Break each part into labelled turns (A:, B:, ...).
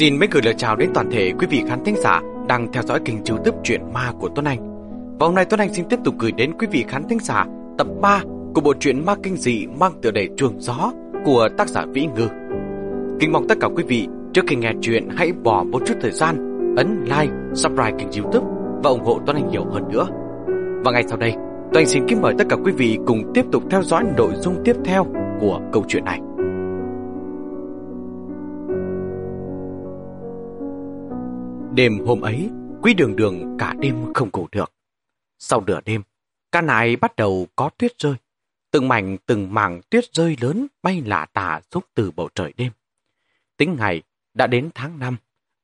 A: Xin mấy gửi lời chào đến toàn thể quý vị khán thính giả đang theo dõi kênh youtube truyện ma của Tuấn Anh. Và hôm nay Tuấn Anh xin tiếp tục gửi đến quý vị khán thính giả tập 3 của bộ truyện ma kinh dị mang tựa đề Chuồng Gió của tác giả Vĩ Ngư. Kính mong tất cả quý vị trước khi nghe chuyện hãy bỏ một chút thời gian ấn like, subscribe kênh youtube và ủng hộ Tuấn Anh nhiều hơn nữa. Và ngay sau đây, Tuấn Anh xin kính mời tất cả quý vị cùng tiếp tục theo dõi nội dung tiếp theo của câu chuyện này. Đêm hôm ấy, quý đường đường cả đêm không ngủ được. Sau nửa đêm, ca nài bắt đầu có tuyết rơi. Từng mảnh từng mảng tuyết rơi lớn bay lả tả xuống từ bầu trời đêm. Tính ngày, đã đến tháng 5.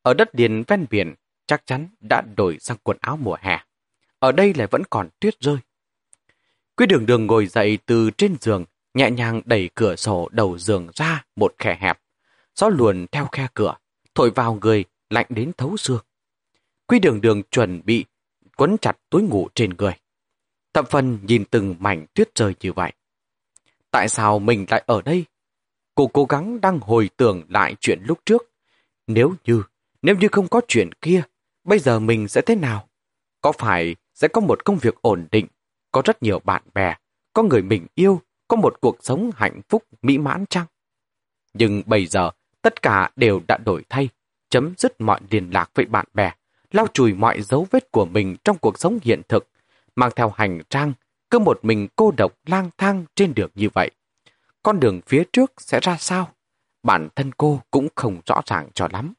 A: Ở đất điền ven biển, chắc chắn đã đổi sang quần áo mùa hè. Ở đây lại vẫn còn tuyết rơi. Quý đường đường ngồi dậy từ trên giường, nhẹ nhàng đẩy cửa sổ đầu giường ra một khe hẹp. Gió luồn theo khe cửa, thổi vào người lạnh đến thấu xương. Quy đường đường chuẩn bị quấn chặt túi ngủ trên người. Thậm phần nhìn từng mảnh tuyết rơi như vậy. Tại sao mình lại ở đây? Cô cố gắng đang hồi tưởng lại chuyện lúc trước. Nếu như, nếu như không có chuyện kia, bây giờ mình sẽ thế nào? Có phải sẽ có một công việc ổn định, có rất nhiều bạn bè, có người mình yêu, có một cuộc sống hạnh phúc mỹ mãn chăng? Nhưng bây giờ, tất cả đều đã đổi thay, chấm dứt mọi liên lạc với bạn bè, lau chùi mọi dấu vết của mình trong cuộc sống hiện thực, mang theo hành trang, cứ một mình cô độc lang thang trên đường như vậy. Con đường phía trước sẽ ra sao? Bản thân cô cũng không rõ ràng cho lắm.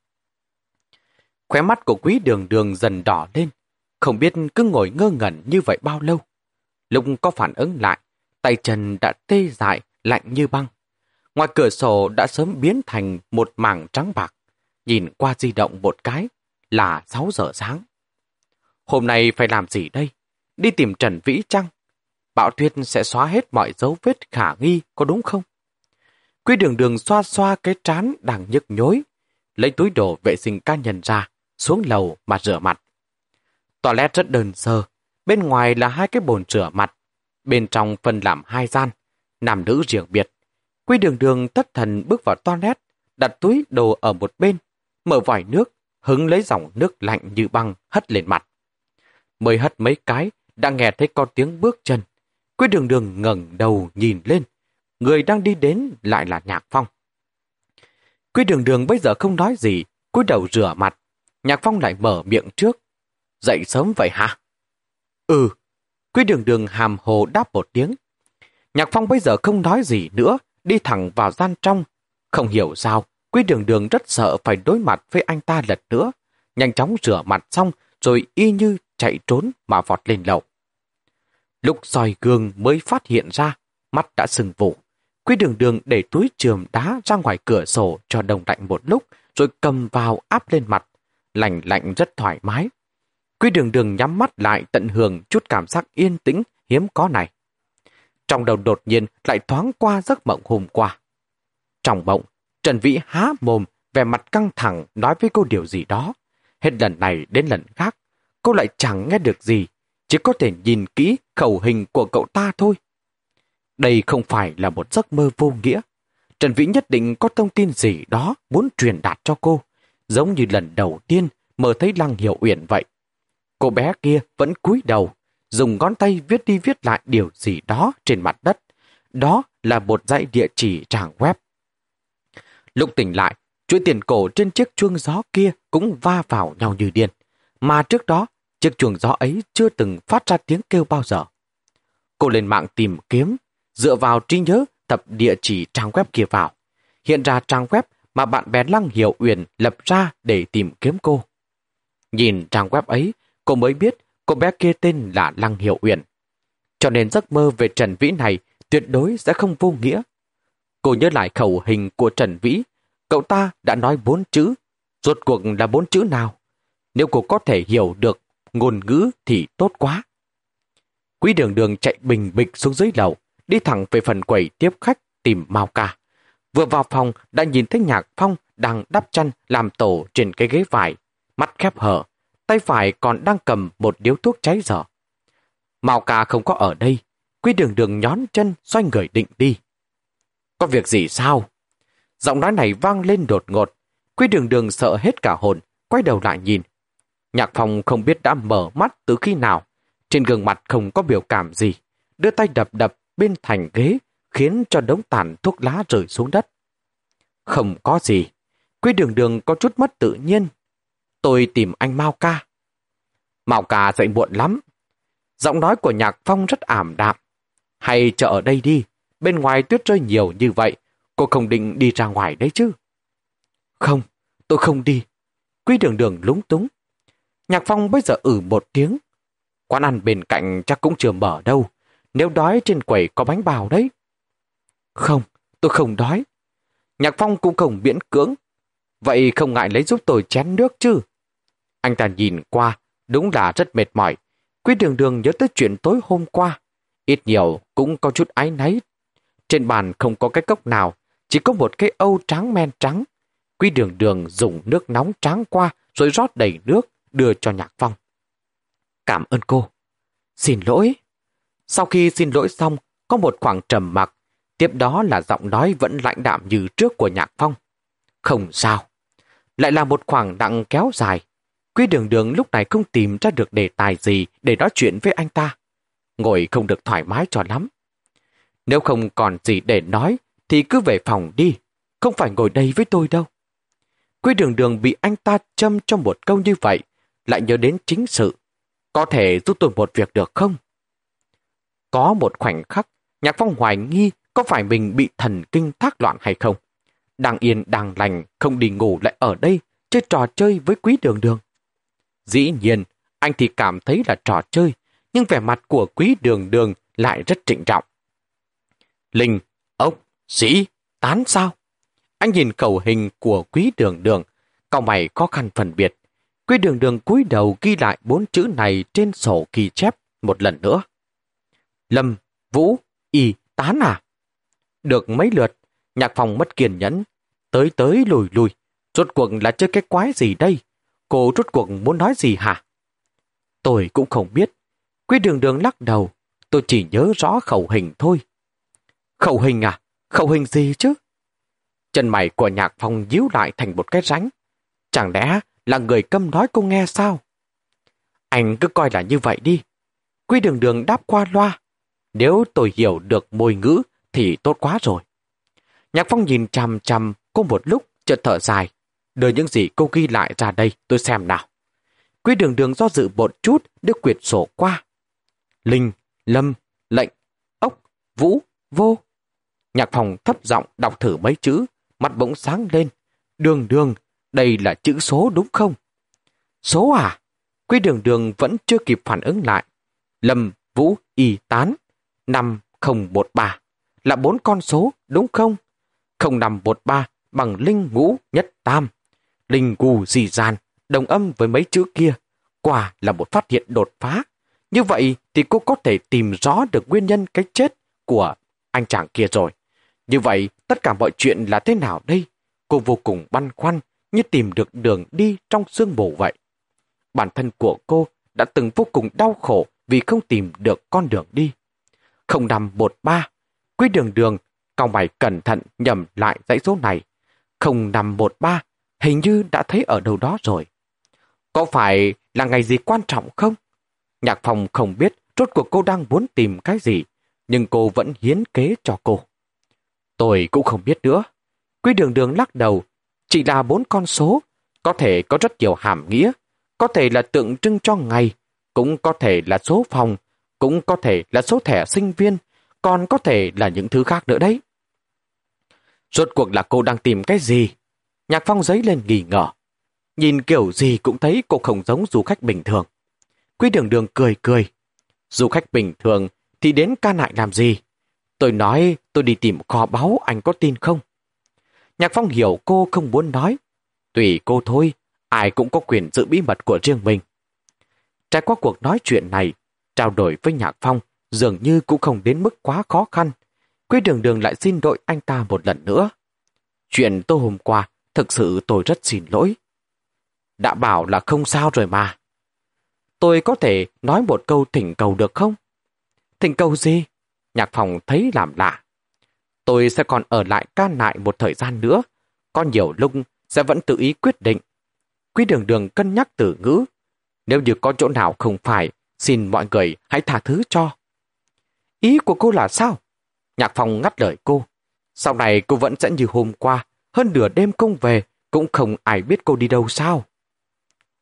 A: Khóe mắt của quý đường đường dần đỏ lên, không biết cứ ngồi ngơ ngẩn như vậy bao lâu. Lúc có phản ứng lại, tay chân đã tê dại, lạnh như băng. Ngoài cửa sổ đã sớm biến thành một mảng trắng bạc nhìn qua di động một cái là 6 giờ sáng. Hôm nay phải làm gì đây? Đi tìm Trần Vĩ Trăng. Bạo tuyết sẽ xóa hết mọi dấu vết khả nghi, có đúng không? Quy đường đường xoa xoa cái trán đang nhức nhối, lấy túi đồ vệ sinh cá nhân ra, xuống lầu mà rửa mặt. Toilet rất đơn sơ, bên ngoài là hai cái bồn rửa mặt, bên trong phân làm hai gian, nam nữ riêng biệt. Quy đường đường thất thần bước vào toilet, đặt túi đồ ở một bên, mở vòi nước, hứng lấy dòng nước lạnh như băng hất lên mặt. Mới hất mấy cái, đã nghe thấy con tiếng bước chân. Quý đường đường ngẩng đầu nhìn lên. Người đang đi đến lại là Nhạc Phong. Quý đường đường bây giờ không nói gì, cúi đầu rửa mặt. Nhạc Phong lại mở miệng trước. Dậy sớm vậy hả? Ừ. Quý đường đường hàm hồ đáp một tiếng. Nhạc Phong bây giờ không nói gì nữa, đi thẳng vào gian trong. Không hiểu sao, Quý đường đường rất sợ phải đối mặt với anh ta lần nữa. Nhanh chóng rửa mặt xong rồi y như chạy trốn mà vọt lên lầu. Lúc soi gương mới phát hiện ra, mắt đã sừng vụ. Quý đường đường để túi trường đá ra ngoài cửa sổ cho đồng lạnh một lúc, rồi cầm vào áp lên mặt. Lạnh lạnh rất thoải mái. Quý đường đường nhắm mắt lại tận hưởng chút cảm giác yên tĩnh hiếm có này. Trong đầu đột nhiên lại thoáng qua giấc mộng hôm qua. Trong mộng, Trần Vĩ há mồm, vẻ mặt căng thẳng nói với cô điều gì đó. Hết lần này đến lần khác, cô lại chẳng nghe được gì, chỉ có thể nhìn kỹ khẩu hình của cậu ta thôi. Đây không phải là một giấc mơ vô nghĩa. Trần Vĩ nhất định có thông tin gì đó muốn truyền đạt cho cô, giống như lần đầu tiên mơ thấy Lăng Hiểu Uyển vậy. Cô bé kia vẫn cúi đầu, dùng ngón tay viết đi viết lại điều gì đó trên mặt đất. Đó là một dãy địa chỉ trang web. Lúc tỉnh lại, chuỗi tiền cổ trên chiếc chuông gió kia cũng va vào nhau như điên. Mà trước đó, chiếc chuông gió ấy chưa từng phát ra tiếng kêu bao giờ. Cô lên mạng tìm kiếm, dựa vào trí nhớ tập địa chỉ trang web kia vào. Hiện ra trang web mà bạn bè Lăng Hiểu Uyển lập ra để tìm kiếm cô. Nhìn trang web ấy, cô mới biết cô bé kia tên là Lăng Hiểu Uyển. Cho nên giấc mơ về Trần Vĩ này tuyệt đối sẽ không vô nghĩa. Cô nhớ lại khẩu hình của Trần Vĩ. Cậu ta đã nói bốn chữ. Rốt cuộc là bốn chữ nào? Nếu cô có thể hiểu được ngôn ngữ thì tốt quá. Quý đường đường chạy bình bịch xuống dưới lầu, đi thẳng về phần quầy tiếp khách tìm Mao Ca. Vừa vào phòng đã nhìn thấy Nhạc Phong đang đắp chăn làm tổ trên cái ghế vải, mắt khép hở, tay phải còn đang cầm một điếu thuốc cháy dở. Mao Ca không có ở đây, Quý đường đường nhón chân xoay người định đi. Có việc gì sao? Giọng nói này vang lên đột ngột. Quý đường đường sợ hết cả hồn, quay đầu lại nhìn. Nhạc Phong không biết đã mở mắt từ khi nào. Trên gương mặt không có biểu cảm gì. Đưa tay đập đập bên thành ghế, khiến cho đống tàn thuốc lá rơi xuống đất. Không có gì. Quý đường đường có chút mất tự nhiên. Tôi tìm anh Mao ca. Mao ca dậy muộn lắm. Giọng nói của Nhạc Phong rất ảm đạm. Hay chờ ở đây đi. Bên ngoài tuyết rơi nhiều như vậy. Cô không định đi ra ngoài đấy chứ. Không, tôi không đi. Quý đường đường lúng túng. Nhạc Phong bây giờ ử một tiếng. Quán ăn bên cạnh chắc cũng chưa mở đâu. Nếu đói trên quầy có bánh bào đấy. Không, tôi không đói. Nhạc Phong cũng không miễn cưỡng. Vậy không ngại lấy giúp tôi chén nước chứ. Anh ta nhìn qua, đúng là rất mệt mỏi. Quý đường đường nhớ tới chuyện tối hôm qua. Ít nhiều cũng có chút ái náy. Trên bàn không có cái cốc nào, chỉ có một cái âu trắng men trắng. Quý đường đường dùng nước nóng tráng qua rồi rót đầy nước đưa cho Nhạc Phong. Cảm ơn cô. Xin lỗi. Sau khi xin lỗi xong, có một khoảng trầm mặc, tiếp đó là giọng nói vẫn lạnh đạm như trước của Nhạc Phong. Không sao. Lại là một khoảng đặng kéo dài. Quý đường đường lúc này không tìm ra được đề tài gì để nói chuyện với anh ta. Ngồi không được thoải mái cho lắm. Nếu không còn gì để nói, thì cứ về phòng đi. Không phải ngồi đây với tôi đâu. Quý đường đường bị anh ta châm trong một câu như vậy, lại nhớ đến chính sự. Có thể giúp tôi một việc được không? Có một khoảnh khắc, Nhạc Phong hoài nghi có phải mình bị thần kinh thác loạn hay không. Đang yên, đang lành, không đi ngủ lại ở đây, chơi trò chơi với quý đường đường. Dĩ nhiên, anh thì cảm thấy là trò chơi, nhưng vẻ mặt của quý đường đường lại rất trịnh trọng. Linh, ốc, sĩ, tán sao? Anh nhìn khẩu hình của quý đường đường, cậu mày khó khăn phân biệt. Quý đường đường cúi đầu ghi lại bốn chữ này trên sổ ghi chép một lần nữa. Lâm, Vũ, Y, Tán à? Được mấy lượt, nhạc phòng mất kiên nhẫn, tới tới lùi lùi. Rốt cuộc là chơi cái quái gì đây? Cô rốt cuộc muốn nói gì hả? Tôi cũng không biết. Quý đường đường lắc đầu, tôi chỉ nhớ rõ khẩu hình thôi. Khẩu hình à? Khẩu hình gì chứ? Chân mày của nhạc phong díu lại thành một cái ránh. Chẳng lẽ là người câm nói cô nghe sao? Anh cứ coi là như vậy đi. Quy đường đường đáp qua loa. Nếu tôi hiểu được môi ngữ thì tốt quá rồi. Nhạc phong nhìn chằm chằm cô một lúc chợt thở dài. Đưa những gì cô ghi lại ra đây tôi xem nào. Quy đường đường do dự một chút đưa quyệt sổ qua. Linh, Lâm, Lệnh, Ốc, Vũ, Vô. Nhạc phòng thấp giọng đọc thử mấy chữ, mặt bỗng sáng lên. Đường đường, đây là chữ số đúng không? Số à? Quy đường đường vẫn chưa kịp phản ứng lại. Lâm, Vũ, Y, Tán. 5013 là bốn con số, đúng không? 0513 bằng linh ngũ nhất tam. Linh gù dì giàn đồng âm với mấy chữ kia. Quả là một phát hiện đột phá. Như vậy thì cô có thể tìm rõ được nguyên nhân cái chết của anh chàng kia rồi. Như vậy, tất cả mọi chuyện là thế nào đây? Cô vô cùng băn khoăn, như tìm được đường đi trong sương mù vậy. Bản thân của cô đã từng vô cùng đau khổ vì không tìm được con đường đi. Không nằm một ba, quý đường đường, cao mày cẩn thận nhầm lại dãy số này. Không nằm một ba, hình như đã thấy ở đâu đó rồi. Có phải là ngày gì quan trọng không? Nhạc phòng không biết rốt cuộc cô đang muốn tìm cái gì, nhưng cô vẫn hiến kế cho cô. Tôi cũng không biết nữa. Quý đường đường lắc đầu, chỉ là bốn con số, có thể có rất nhiều hàm nghĩa, có thể là tượng trưng cho ngày, cũng có thể là số phòng, cũng có thể là số thẻ sinh viên, còn có thể là những thứ khác nữa đấy. Rốt cuộc là cô đang tìm cái gì? Nhạc phong giấy lên nghi ngờ. Nhìn kiểu gì cũng thấy cô không giống du khách bình thường. Quý đường đường cười cười. Du khách bình thường thì đến ca nại làm gì? Tôi nói tôi đi tìm kho báu anh có tin không? Nhạc Phong hiểu cô không muốn nói. Tùy cô thôi, ai cũng có quyền giữ bí mật của riêng mình. Trải qua cuộc nói chuyện này, trao đổi với Nhạc Phong dường như cũng không đến mức quá khó khăn. Quý đường đường lại xin đội anh ta một lần nữa. Chuyện tôi hôm qua, thực sự tôi rất xin lỗi. Đã bảo là không sao rồi mà. Tôi có thể nói một câu thỉnh cầu được không? Thỉnh cầu gì? Nhạc phòng thấy làm lạ. Tôi sẽ còn ở lại ca nại một thời gian nữa. Có nhiều lúc sẽ vẫn tự ý quyết định. Quý đường đường cân nhắc từ ngữ. Nếu như có chỗ nào không phải, xin mọi người hãy tha thứ cho. Ý của cô là sao? Nhạc Phòng ngắt lời cô. Sau này cô vẫn sẽ như hôm qua, hơn nửa đêm công về, cũng không ai biết cô đi đâu sao.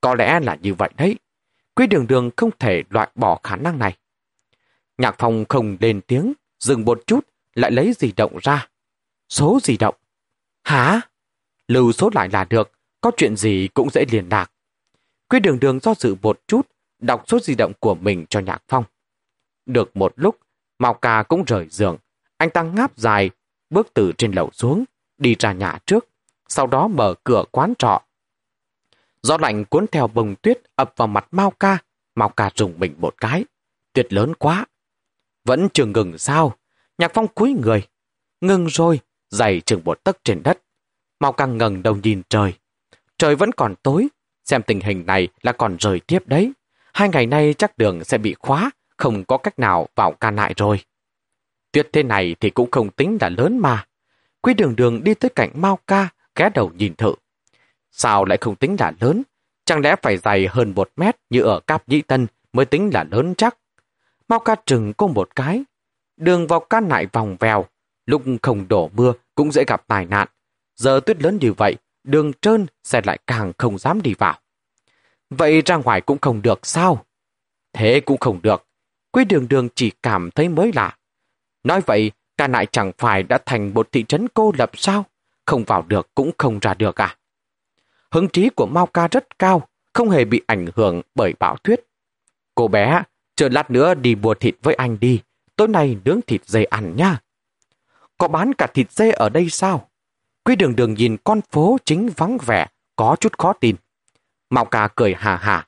A: Có lẽ là như vậy đấy. Quý đường đường không thể loại bỏ khả năng này. Nhạc Phong không lên tiếng, dừng một chút, lại lấy di động ra. Số di động. Hả? Lưu số lại là được, có chuyện gì cũng dễ liên lạc. Quy đường đường do dự một chút, đọc số di động của mình cho Nhạc Phong. Được một lúc, Mao Ca cũng rời giường. Anh ta ngáp dài, bước từ trên lầu xuống, đi ra nhà trước, sau đó mở cửa quán trọ. Gió lạnh cuốn theo bông tuyết ập vào mặt Mao Ca, Mao Ca rùng mình một cái. Tuyệt lớn quá. Vẫn trường ngừng sao? Nhạc Phong cúi người. Ngừng rồi, dày chừng một tấc trên đất. mau càng ngẩng đầu nhìn trời. Trời vẫn còn tối, xem tình hình này là còn rời tiếp đấy. Hai ngày nay chắc đường sẽ bị khóa, không có cách nào vào ca nại rồi. Tuyết thế này thì cũng không tính là lớn mà. Quý đường đường đi tới cạnh Mao Ca, ghé đầu nhìn thử. Sao lại không tính là lớn? Chẳng lẽ phải dày hơn một mét như ở Cáp Nhĩ Tân mới tính là lớn chắc? Mao Ca trừng cô một cái. Đường vào can nại vòng vèo, lúc không đổ mưa cũng dễ gặp tai nạn. Giờ tuyết lớn như vậy, đường trơn xe lại càng không dám đi vào. Vậy ra ngoài cũng không được sao? Thế cũng không được. Quý đường đường chỉ cảm thấy mới lạ. Nói vậy, ca nại chẳng phải đã thành một thị trấn cô lập sao? Không vào được cũng không ra được à? Hứng trí của Mao Ca rất cao, không hề bị ảnh hưởng bởi bão tuyết. Cô bé, chờ lát nữa đi mua thịt với anh đi, tối nay nướng thịt dê ăn nha. Có bán cả thịt dê ở đây sao? Quý đường đường nhìn con phố chính vắng vẻ, có chút khó tin. Mao Ca cười hà hà.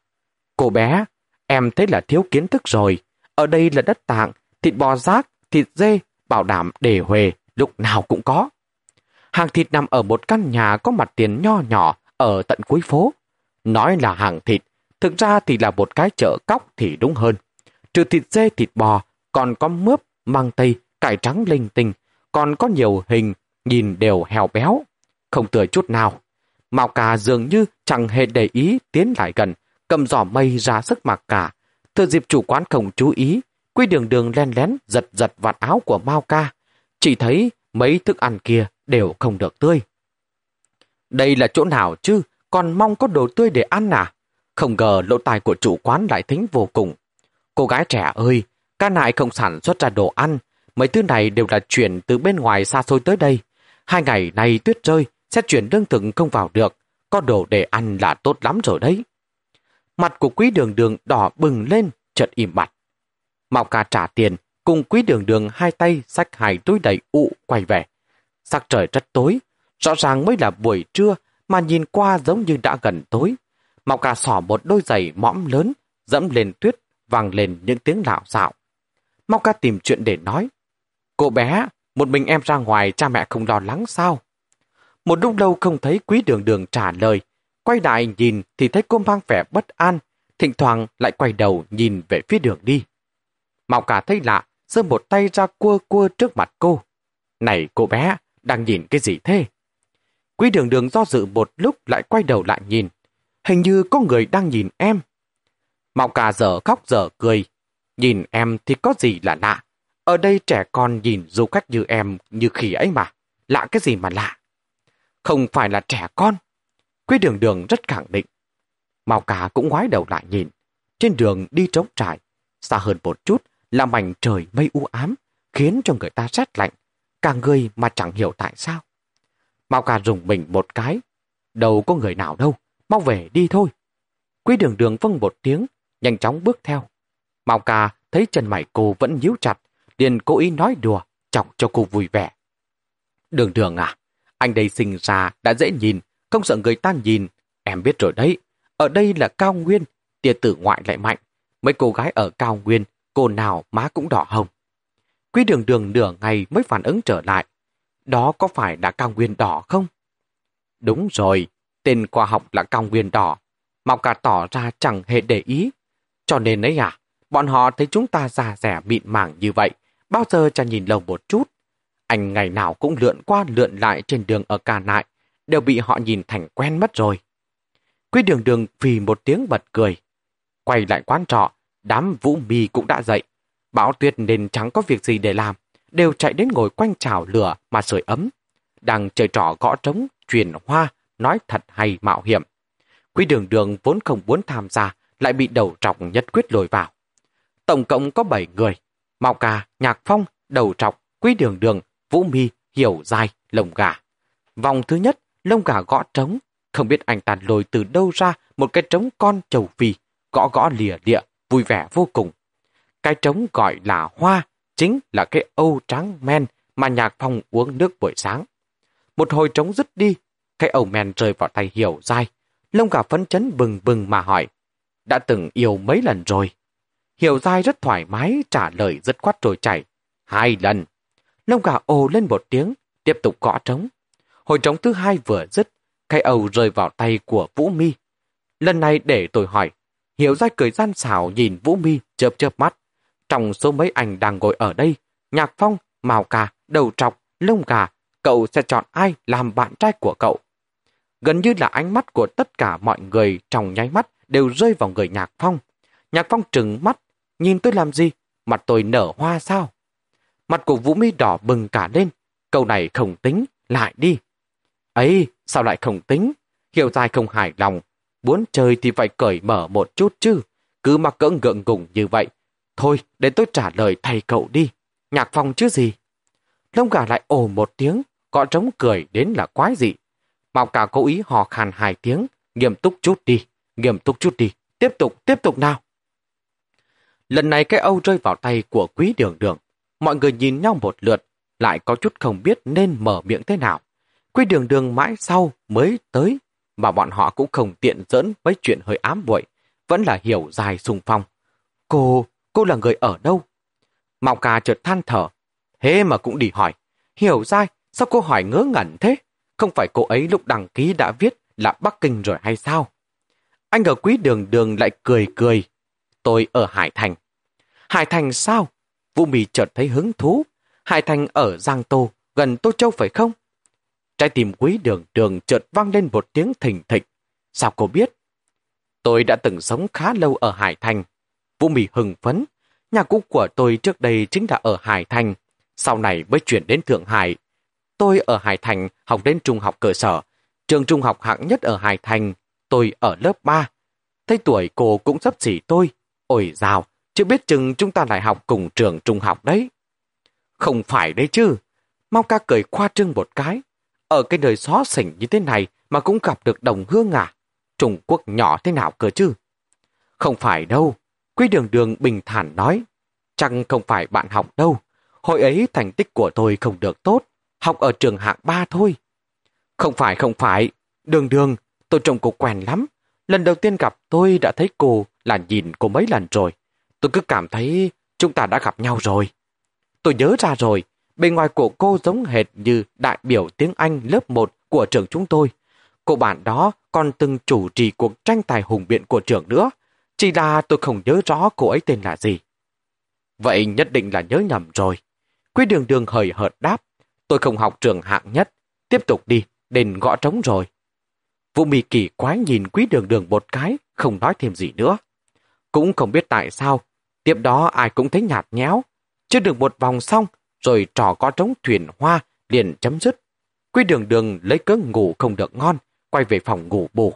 A: Cô bé, em thấy là thiếu kiến thức rồi. Ở đây là đất tạng, thịt bò rác, thịt dê, bảo đảm để huề, lúc nào cũng có. Hàng thịt nằm ở một căn nhà có mặt tiền nho nhỏ ở tận cuối phố. Nói là hàng thịt, thực ra thì là một cái chợ cóc thì đúng hơn. Trừ thịt dê, thịt bò, còn có mướp, măng tây, cải trắng linh tinh, còn có nhiều hình, nhìn đều heo béo. Không tươi chút nào. Mao cà dường như chẳng hề để ý tiến lại gần, cầm giỏ mây ra sức mặc cả. Thừa dịp chủ quán không chú ý, quy đường đường len lén giật giật vạt áo của Mao ca. Chỉ thấy mấy thức ăn kia đều không được tươi. Đây là chỗ nào chứ, còn mong có đồ tươi để ăn à? Không ngờ lỗ tài của chủ quán lại thính vô cùng. Cô gái trẻ ơi, ca nại không sản xuất ra đồ ăn, mấy thứ này đều là chuyển từ bên ngoài xa xôi tới đây. Hai ngày nay tuyết rơi, sẽ chuyển lương thực không vào được, có đồ để ăn là tốt lắm rồi đấy. Mặt của quý đường đường đỏ bừng lên, chợt im mặt. Mạo ca trả tiền, cùng quý đường đường hai tay xách hai túi đầy ụ quay về. Sắc trời rất tối, rõ ràng mới là buổi trưa mà nhìn qua giống như đã gần tối. Mạo ca xỏ một đôi giày mõm lớn, dẫm lên tuyết, vang lên những tiếng lạo xạo. Mau ca tìm chuyện để nói. Cô bé, một mình em ra ngoài cha mẹ không lo lắng sao? Một lúc lâu không thấy quý đường đường trả lời. Quay lại nhìn thì thấy cô mang vẻ bất an, thỉnh thoảng lại quay đầu nhìn về phía đường đi. Mạo cả thấy lạ, giơ một tay ra cua cua trước mặt cô. Này cô bé, đang nhìn cái gì thế? Quý đường đường do dự một lúc lại quay đầu lại nhìn. Hình như có người đang nhìn em. Mạo cả giờ khóc giờ cười. Nhìn em thì có gì là lạ. Ở đây trẻ con nhìn du khách như em như khỉ ấy mà. Lạ cái gì mà lạ? Không phải là trẻ con. Quý đường đường rất khẳng định. Mạo cả cũng ngoái đầu lại nhìn. Trên đường đi trống trải. Xa hơn một chút là mảnh trời mây u ám, khiến cho người ta rét lạnh. Cả người mà chẳng hiểu tại sao. Mạo cả rùng mình một cái. Đâu có người nào đâu. Mau về đi thôi. Quý đường đường vâng một tiếng, nhanh chóng bước theo. Mao ca thấy chân mày cô vẫn nhíu chặt, liền cố ý nói đùa, chọc cho cô vui vẻ. Đường đường à, anh đây sinh ra đã dễ nhìn, không sợ người ta nhìn. Em biết rồi đấy, ở đây là cao nguyên, tia tử ngoại lại mạnh. Mấy cô gái ở cao nguyên, cô nào má cũng đỏ hồng. Quý đường đường nửa ngày mới phản ứng trở lại. Đó có phải là cao nguyên đỏ không? Đúng rồi, tên khoa học là cao nguyên đỏ. Mao cả tỏ ra chẳng hề để ý. Cho nên ấy à, bọn họ thấy chúng ta già rẻ mịn màng như vậy, bao giờ chẳng nhìn lâu một chút. Anh ngày nào cũng lượn qua lượn lại trên đường ở cả Nại, đều bị họ nhìn thành quen mất rồi. Quý đường đường vì một tiếng bật cười. Quay lại quán trọ, đám vũ mì cũng đã dậy. Bão tuyết nên chẳng có việc gì để làm, đều chạy đến ngồi quanh chảo lửa mà sưởi ấm. Đang chơi trò gõ trống, truyền hoa, nói thật hay mạo hiểm. Quý đường đường vốn không muốn tham gia, lại bị đầu trọc nhất quyết lồi vào. Tổng cộng có 7 người, Mao Ca, Nhạc Phong, Đầu Trọc, Quý Đường Đường, Vũ Mi, Hiểu Dài, Lồng Gà. Vòng thứ nhất, lông gà gõ trống, không biết anh ta lồi từ đâu ra một cái trống con trầu phi, gõ gõ lìa địa, vui vẻ vô cùng. Cái trống gọi là hoa, chính là cái âu trắng men mà Nhạc Phong uống nước buổi sáng. Một hồi trống dứt đi, cái âu men rơi vào tay Hiểu Dài. Lông gà phấn chấn bừng bừng mà hỏi, đã từng yêu mấy lần rồi? Hiểu dai rất thoải mái trả lời rất khoát rồi chảy. Hai lần. Lông gà ồ lên một tiếng, tiếp tục gõ trống. Hồi trống thứ hai vừa dứt, cây ầu rơi vào tay của Vũ Mi. Lần này để tôi hỏi, Hiểu dai cười gian xảo nhìn Vũ Mi chớp chớp mắt. Trong số mấy anh đang ngồi ở đây, Nhạc Phong, Màu Cà, Đầu Trọc, Lông Gà, cậu sẽ chọn ai làm bạn trai của cậu? Gần như là ánh mắt của tất cả mọi người trong nháy mắt đều rơi vào người Nhạc Phong. Nhạc Phong trừng mắt, Nhìn tôi làm gì? Mặt tôi nở hoa sao? Mặt của Vũ Mi đỏ bừng cả lên. Câu này không tính, lại đi. ấy sao lại không tính? Hiểu dài không hài lòng. Muốn chơi thì phải cởi mở một chút chứ. Cứ mặc cỡ ngượng ngùng như vậy. Thôi, để tôi trả lời thầy cậu đi. Nhạc phong chứ gì? Lông gà lại ồ một tiếng, gõ trống cười đến là quái dị. Mạo cả cố ý hò khàn hai tiếng, nghiêm túc chút đi, nghiêm túc chút đi. Tiếp tục, tiếp tục nào. Lần này cái âu rơi vào tay của quý đường đường. Mọi người nhìn nhau một lượt, lại có chút không biết nên mở miệng thế nào. Quý đường đường mãi sau mới tới, mà bọn họ cũng không tiện dẫn với chuyện hơi ám muội vẫn là hiểu dài sùng phong. Cô, cô là người ở đâu? Mạo ca chợt than thở, thế mà cũng đi hỏi. Hiểu dài, sao cô hỏi ngớ ngẩn thế? Không phải cô ấy lúc đăng ký đã viết là Bắc Kinh rồi hay sao? Anh ở quý đường đường lại cười cười, tôi ở Hải Thành. Hải Thành sao? Vũ Mì chợt thấy hứng thú. Hải Thành ở Giang Tô, gần Tô Châu phải không? Trái tim quý đường đường chợt vang lên một tiếng thình thịch. Sao cô biết? Tôi đã từng sống khá lâu ở Hải Thành. Vũ Mì hừng phấn. Nhà cũ của tôi trước đây chính là ở Hải Thành. Sau này mới chuyển đến Thượng Hải. Tôi ở Hải Thành học đến trung học cơ sở. Trường trung học hạng nhất ở Hải Thành. Tôi ở lớp 3. Thấy tuổi cô cũng sắp xỉ tôi. Ôi dào, chưa biết chừng chúng ta lại học cùng trường trung học đấy. Không phải đấy chứ. Mau ca cười khoa trương một cái. Ở cái nơi xó xỉnh như thế này mà cũng gặp được đồng hương à? Trung Quốc nhỏ thế nào cơ chứ? Không phải đâu. Quý đường đường bình thản nói. Chẳng không phải bạn học đâu. Hồi ấy thành tích của tôi không được tốt. Học ở trường hạng ba thôi. Không phải, không phải. Đường đường, tôi trông cô quen lắm. Lần đầu tiên gặp tôi đã thấy cô là nhìn cô mấy lần rồi. Tôi cứ cảm thấy chúng ta đã gặp nhau rồi. Tôi nhớ ra rồi, bề ngoài của cô giống hệt như đại biểu tiếng Anh lớp 1 của trường chúng tôi. Cô bạn đó còn từng chủ trì cuộc tranh tài hùng biện của trường nữa. Chỉ là tôi không nhớ rõ cô ấy tên là gì. Vậy nhất định là nhớ nhầm rồi. Quý đường đường hời hợt đáp. Tôi không học trường hạng nhất. Tiếp tục đi, đền gõ trống rồi. Vũ mì kỳ quái nhìn quý đường đường một cái, không nói thêm gì nữa. Cũng không biết tại sao, tiếp đó ai cũng thấy nhạt nhẽo. Chưa được một vòng xong, rồi trò có trống thuyền hoa liền chấm dứt. Quý đường đường lấy cớ ngủ không được ngon, quay về phòng ngủ bù.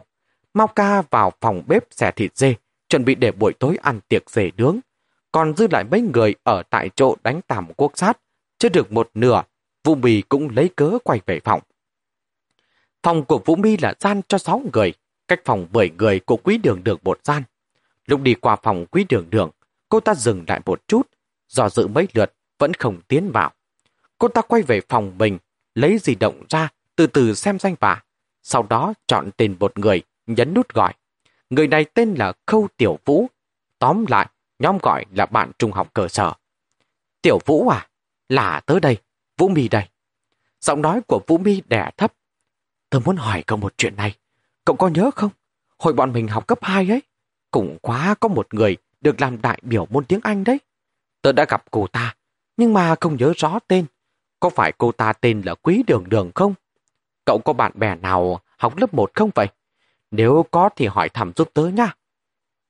A: Mau ca vào phòng bếp xẻ thịt dê, chuẩn bị để buổi tối ăn tiệc dê nướng. Còn dư lại mấy người ở tại chỗ đánh tàm quốc sát, chưa được một nửa, Vũ Bì cũng lấy cớ quay về phòng. Phòng của Vũ Mi là gian cho 6 người, cách phòng 10 người của quý đường đường một gian. Lúc đi qua phòng quý đường đường, cô ta dừng lại một chút, do dự mấy lượt, vẫn không tiến vào. Cô ta quay về phòng mình, lấy di động ra, từ từ xem danh bạ. Sau đó chọn tên một người, nhấn nút gọi. Người này tên là Khâu Tiểu Vũ. Tóm lại, nhóm gọi là bạn trung học cơ sở. Tiểu Vũ à? Là tới đây, Vũ Mi đây. Giọng nói của Vũ Mi đẻ thấp. Tôi muốn hỏi cậu một chuyện này. Cậu có nhớ không? Hồi bọn mình học cấp 2 ấy, cũng quá có một người được làm đại biểu môn tiếng Anh đấy. Tớ đã gặp cô ta, nhưng mà không nhớ rõ tên. Có phải cô ta tên là Quý Đường Đường không? cậu có bạn bè nào học lớp 1 không vậy? Nếu có thì hỏi thăm giúp tớ nha.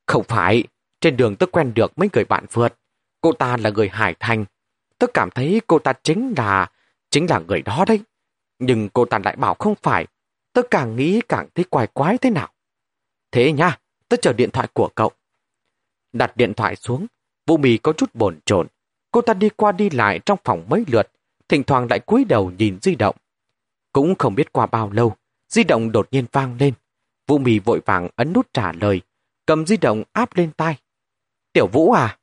A: Không phải, trên đường tớ quen được mấy người bạn vượt. Cô ta là người Hải Thành. Tớ cảm thấy cô ta chính là, chính là người đó đấy. Nhưng cô ta lại bảo không phải. Tớ càng nghĩ càng thấy quái quái thế nào. Thế nha, tớ chờ điện thoại của cậu. Đặt điện thoại xuống, Vũ Mì có chút bồn chồn. Cô ta đi qua đi lại trong phòng mấy lượt, thỉnh thoảng lại cúi đầu nhìn di động. Cũng không biết qua bao lâu, di động đột nhiên vang lên. Vũ Mì vội vàng ấn nút trả lời, cầm di động áp lên tai. Tiểu Vũ à?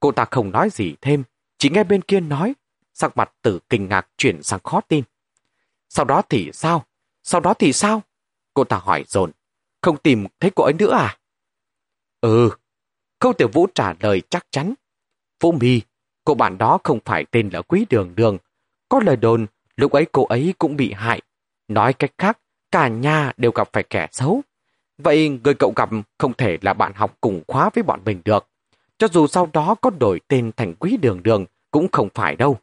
A: Cô ta không nói gì thêm, chỉ nghe bên kia nói, sắc mặt từ kinh ngạc chuyển sang khó tin. Sau đó thì sao? Sau đó thì sao? Cô ta hỏi dồn không tìm thấy cô ấy nữa à? Ừ. Khâu Tiểu Vũ trả lời chắc chắn. Vũ Mi, cô bạn đó không phải tên là Quý Đường Đường. Có lời đồn, lúc ấy cô ấy cũng bị hại. Nói cách khác, cả nhà đều gặp phải kẻ xấu. Vậy người cậu gặp không thể là bạn học cùng khóa với bọn mình được. Cho dù sau đó có đổi tên thành Quý Đường Đường, cũng không phải đâu.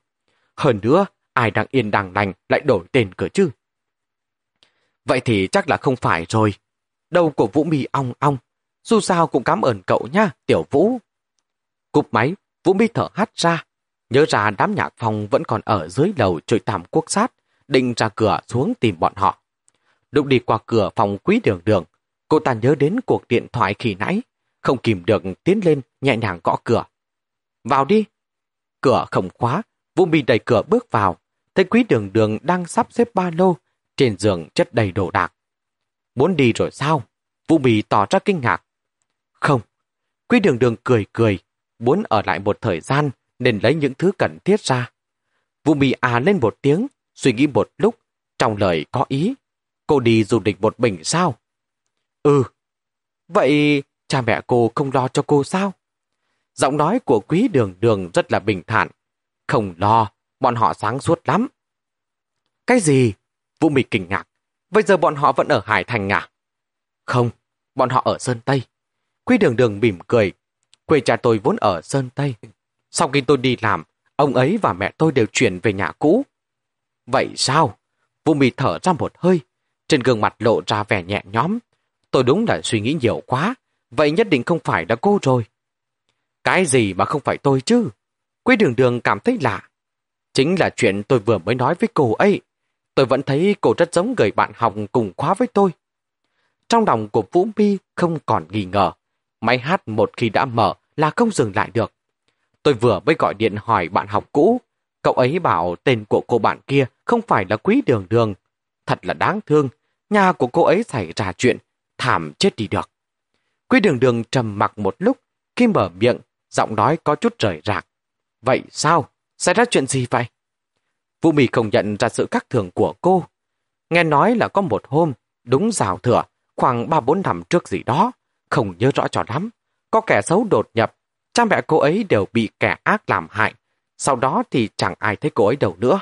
A: Hơn nữa, ai đang yên đang lành lại đổi tên cửa chứ? Vậy thì chắc là không phải rồi. Đầu của Vũ Mi ong ong. Dù sao cũng cảm ơn cậu nha, tiểu Vũ. Cúp máy, Vũ Mi thở hắt ra. Nhớ ra đám nhạc phòng vẫn còn ở dưới lầu trời tam quốc sát, định ra cửa xuống tìm bọn họ. Lúc đi qua cửa phòng quý đường đường, cô ta nhớ đến cuộc điện thoại khi nãy, không kìm được tiến lên nhẹ nhàng gõ cửa. Vào đi. Cửa không khóa, Vũ Mi đẩy cửa bước vào, thấy quý đường đường đang sắp xếp ba lô, trên giường chất đầy đồ đạc. Muốn đi rồi sao? Vũ Bì tỏ ra kinh ngạc. Không. Quý đường đường cười cười, muốn ở lại một thời gian nên lấy những thứ cần thiết ra. Vũ Bì à lên một tiếng, suy nghĩ một lúc, trong lời có ý. Cô đi du lịch một mình sao? Ừ. Vậy cha mẹ cô không lo cho cô sao? Giọng nói của quý đường đường rất là bình thản. Không lo, bọn họ sáng suốt lắm. Cái gì? Vũ Mị kinh ngạc. Bây giờ bọn họ vẫn ở Hải Thành à? Không, bọn họ ở Sơn Tây. Quy đường đường mỉm cười. Quê cha tôi vốn ở Sơn Tây. Sau khi tôi đi làm, ông ấy và mẹ tôi đều chuyển về nhà cũ. Vậy sao? Vũ Mị thở ra một hơi. Trên gương mặt lộ ra vẻ nhẹ nhõm. Tôi đúng là suy nghĩ nhiều quá. Vậy nhất định không phải là cô rồi. Cái gì mà không phải tôi chứ? Quy đường đường cảm thấy lạ. Chính là chuyện tôi vừa mới nói với cô ấy. Tôi vẫn thấy cô rất giống người bạn học cùng khóa với tôi. Trong lòng của Vũ Mi không còn nghi ngờ. Máy hát một khi đã mở là không dừng lại được. Tôi vừa mới gọi điện hỏi bạn học cũ. Cậu ấy bảo tên của cô bạn kia không phải là Quý Đường Đường. Thật là đáng thương. Nhà của cô ấy xảy ra chuyện. Thảm chết đi được. Quý Đường Đường trầm mặc một lúc. Khi mở miệng, giọng nói có chút rời rạc. Vậy sao? Xảy ra chuyện gì vậy? Vũ Mì không nhận ra sự khác thường của cô. Nghe nói là có một hôm, đúng rào thừa, khoảng 3-4 năm trước gì đó, không nhớ rõ cho lắm. Có kẻ xấu đột nhập, cha mẹ cô ấy đều bị kẻ ác làm hại. Sau đó thì chẳng ai thấy cô ấy đâu nữa.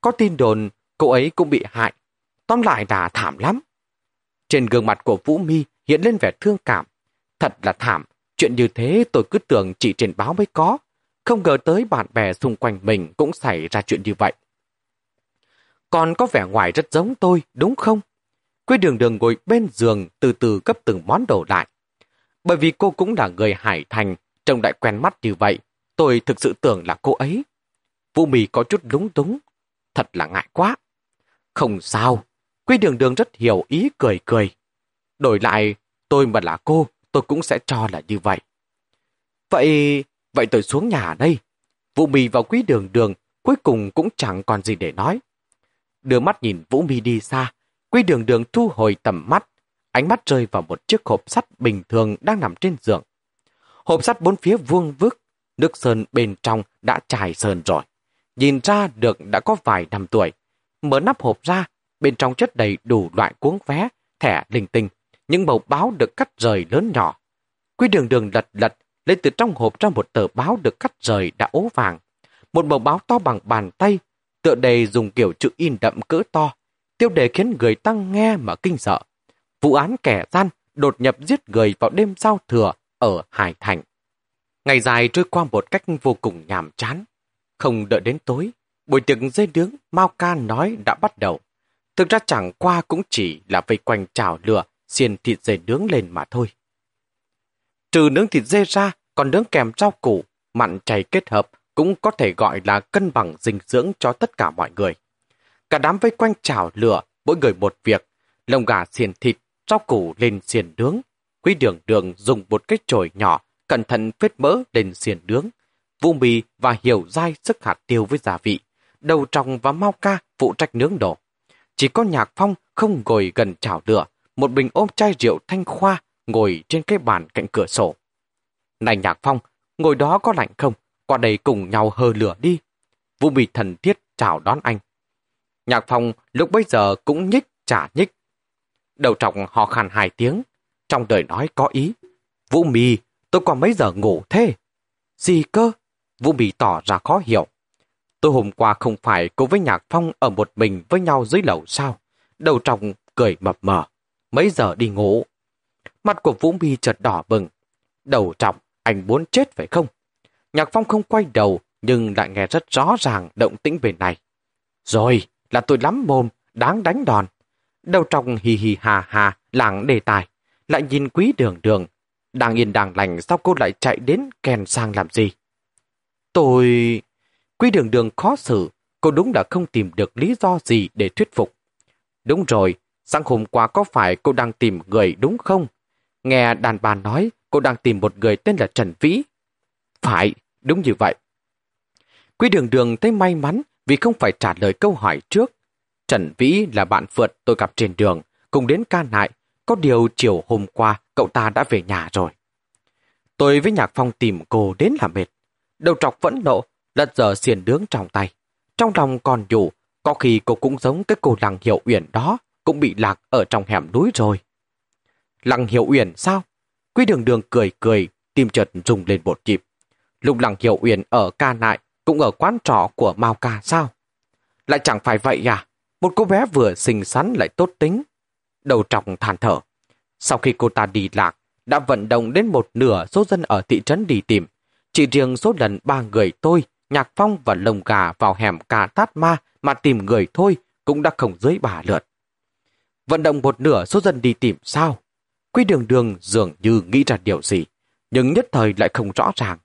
A: Có tin đồn cô ấy cũng bị hại. Tóm lại là thảm lắm. Trên gương mặt của Vũ Mi hiện lên vẻ thương cảm. Thật là thảm, chuyện như thế tôi cứ tưởng chỉ trên báo mới có. Không ngờ tới bạn bè xung quanh mình cũng xảy ra chuyện như vậy còn có vẻ ngoài rất giống tôi, đúng không? Quê đường đường ngồi bên giường từ từ cấp từng món đồ lại. Bởi vì cô cũng là người Hải Thành, trông đại quen mắt như vậy, tôi thực sự tưởng là cô ấy. Vũ Mì có chút lúng túng, thật là ngại quá. Không sao, Quy đường đường rất hiểu ý cười cười. Đổi lại, tôi mà là cô, tôi cũng sẽ cho là như vậy. Vậy, vậy tôi xuống nhà đây. Vũ Mì và Quý đường đường cuối cùng cũng chẳng còn gì để nói đưa mắt nhìn Vũ Mi đi xa. Quy đường đường thu hồi tầm mắt, ánh mắt rơi vào một chiếc hộp sắt bình thường đang nằm trên giường. Hộp sắt bốn phía vuông vức, nước sơn bên trong đã trải sơn rồi. Nhìn ra được đã có vài năm tuổi. Mở nắp hộp ra, bên trong chất đầy đủ loại cuốn vé, thẻ linh tinh, những màu báo được cắt rời lớn nhỏ. Quy đường đường lật lật, lấy từ trong hộp ra một tờ báo được cắt rời đã ố vàng. Một màu báo to bằng bàn tay, tựa đề dùng kiểu chữ in đậm cỡ to, tiêu đề khiến người tăng nghe mà kinh sợ. Vụ án kẻ gian đột nhập giết người vào đêm giao thừa ở Hải Thành. Ngày dài trôi qua một cách vô cùng nhàm chán. Không đợi đến tối, buổi tiệc dây nướng Mao Ca nói đã bắt đầu. thực ra chẳng qua cũng chỉ là vây quanh chảo lửa, xiên thịt dê nướng lên mà thôi. Trừ nướng thịt dê ra, còn nướng kèm rau củ, mặn chay kết hợp cũng có thể gọi là cân bằng dinh dưỡng cho tất cả mọi người. Cả đám vây quanh chảo lửa, mỗi người một việc, lồng gà xiên thịt, rau củ lên xiên nướng. Quý đường đường dùng một cái chổi nhỏ, cẩn thận phết mỡ lên xiên nướng. Vũ mì và hiểu dai sức hạt tiêu với gia vị. Đầu tròng và mau ca phụ trách nướng đổ. Chỉ có nhạc phong không ngồi gần chảo lửa, một bình ôm chai rượu thanh khoa ngồi trên cái bàn cạnh cửa sổ. Này nhạc phong, ngồi đó có lạnh không? Qua đây cùng nhau hơ lửa đi. Vũ mì thần thiết chào đón anh. Nhạc phong lúc bấy giờ cũng nhích trả nhích. Đầu trọng họ khàn hai tiếng. Trong đời nói có ý. Vũ mì, tôi còn mấy giờ ngủ thế? Gì cơ? Vũ mì tỏ ra khó hiểu. Tôi hôm qua không phải cô với Nhạc Phong ở một mình với nhau dưới lầu sao? Đầu trọng cười mập mờ. Mấy giờ đi ngủ? Mặt của Vũ Mi chợt đỏ bừng. Đầu trọng, anh muốn chết phải không? Nhạc Phong không quay đầu, nhưng lại nghe rất rõ ràng động tĩnh bên này. Rồi, là tôi lắm mồm, đáng đánh đòn. Đầu trọng hì hì hà hà, làng đề tài. Lại nhìn quý đường đường. Đang yên đang lành sao cô lại chạy đến kèn sang làm gì? Tôi... Quý đường đường khó xử, cô đúng là không tìm được lý do gì để thuyết phục. Đúng rồi, sáng hôm qua có phải cô đang tìm người đúng không? Nghe đàn bà nói cô đang tìm một người tên là Trần Vĩ. Phải, đúng như vậy. Quý đường đường thấy may mắn vì không phải trả lời câu hỏi trước. Trần Vĩ là bạn phượt tôi gặp trên đường, cùng đến ca nại. Có điều chiều hôm qua cậu ta đã về nhà rồi. Tôi với Nhạc Phong tìm cô đến là mệt. Đầu trọc vẫn nộ, lật giờ xiền nướng trong tay. Trong lòng còn dù, có khi cô cũng giống cái cô làng hiệu uyển đó, cũng bị lạc ở trong hẻm núi rồi. Lăng Hiệu Uyển sao? Quý đường đường cười cười, tim chợt rung lên một nhịp lục Lăng Hiệu Uyển ở ca nại, cũng ở quán trọ của Mao Ca sao? Lại chẳng phải vậy à? Một cô bé vừa xinh xắn lại tốt tính. Đầu trọng than thở. Sau khi cô ta đi lạc, đã vận động đến một nửa số dân ở thị trấn đi tìm. Chỉ riêng số lần ba người tôi, Nhạc Phong và Lồng Gà vào hẻm cà tát ma mà tìm người thôi cũng đã không dưới bà lượt. Vận động một nửa số dân đi tìm sao? quy đường đường dường như nghĩ ra điều gì, nhưng nhất thời lại không rõ ràng.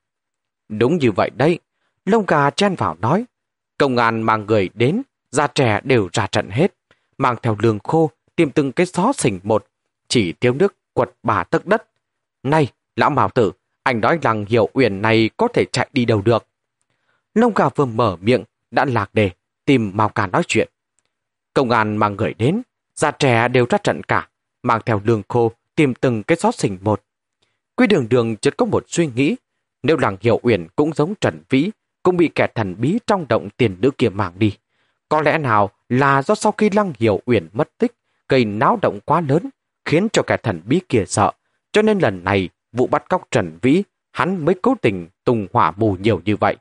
A: Đúng như vậy đấy, lông gà chen vào nói, công an mang người đến, da trẻ đều ra trận hết, mang theo lương khô, tìm từng cái xó xỉnh một, chỉ tiêu nước quật bà tức đất. Này, lão mạo tử, anh nói rằng hiệu uyển này có thể chạy đi đâu được. Lông gà vừa mở miệng, đã lạc đề, tìm Mao cả nói chuyện. Công an mang người đến, da trẻ đều ra trận cả, mang theo lương khô, tìm từng cái xót xỉnh một. Quy đường đường chợt có một suy nghĩ, nếu làng Hiệu Uyển cũng giống Trần Vĩ, cũng bị kẻ thần bí trong động tiền nữ kia mang đi. Có lẽ nào là do sau khi lăng Hiệu Uyển mất tích, gây náo động quá lớn, khiến cho kẻ thần bí kia sợ. Cho nên lần này, vụ bắt cóc Trần Vĩ, hắn mới cố tình tung hỏa mù nhiều như vậy.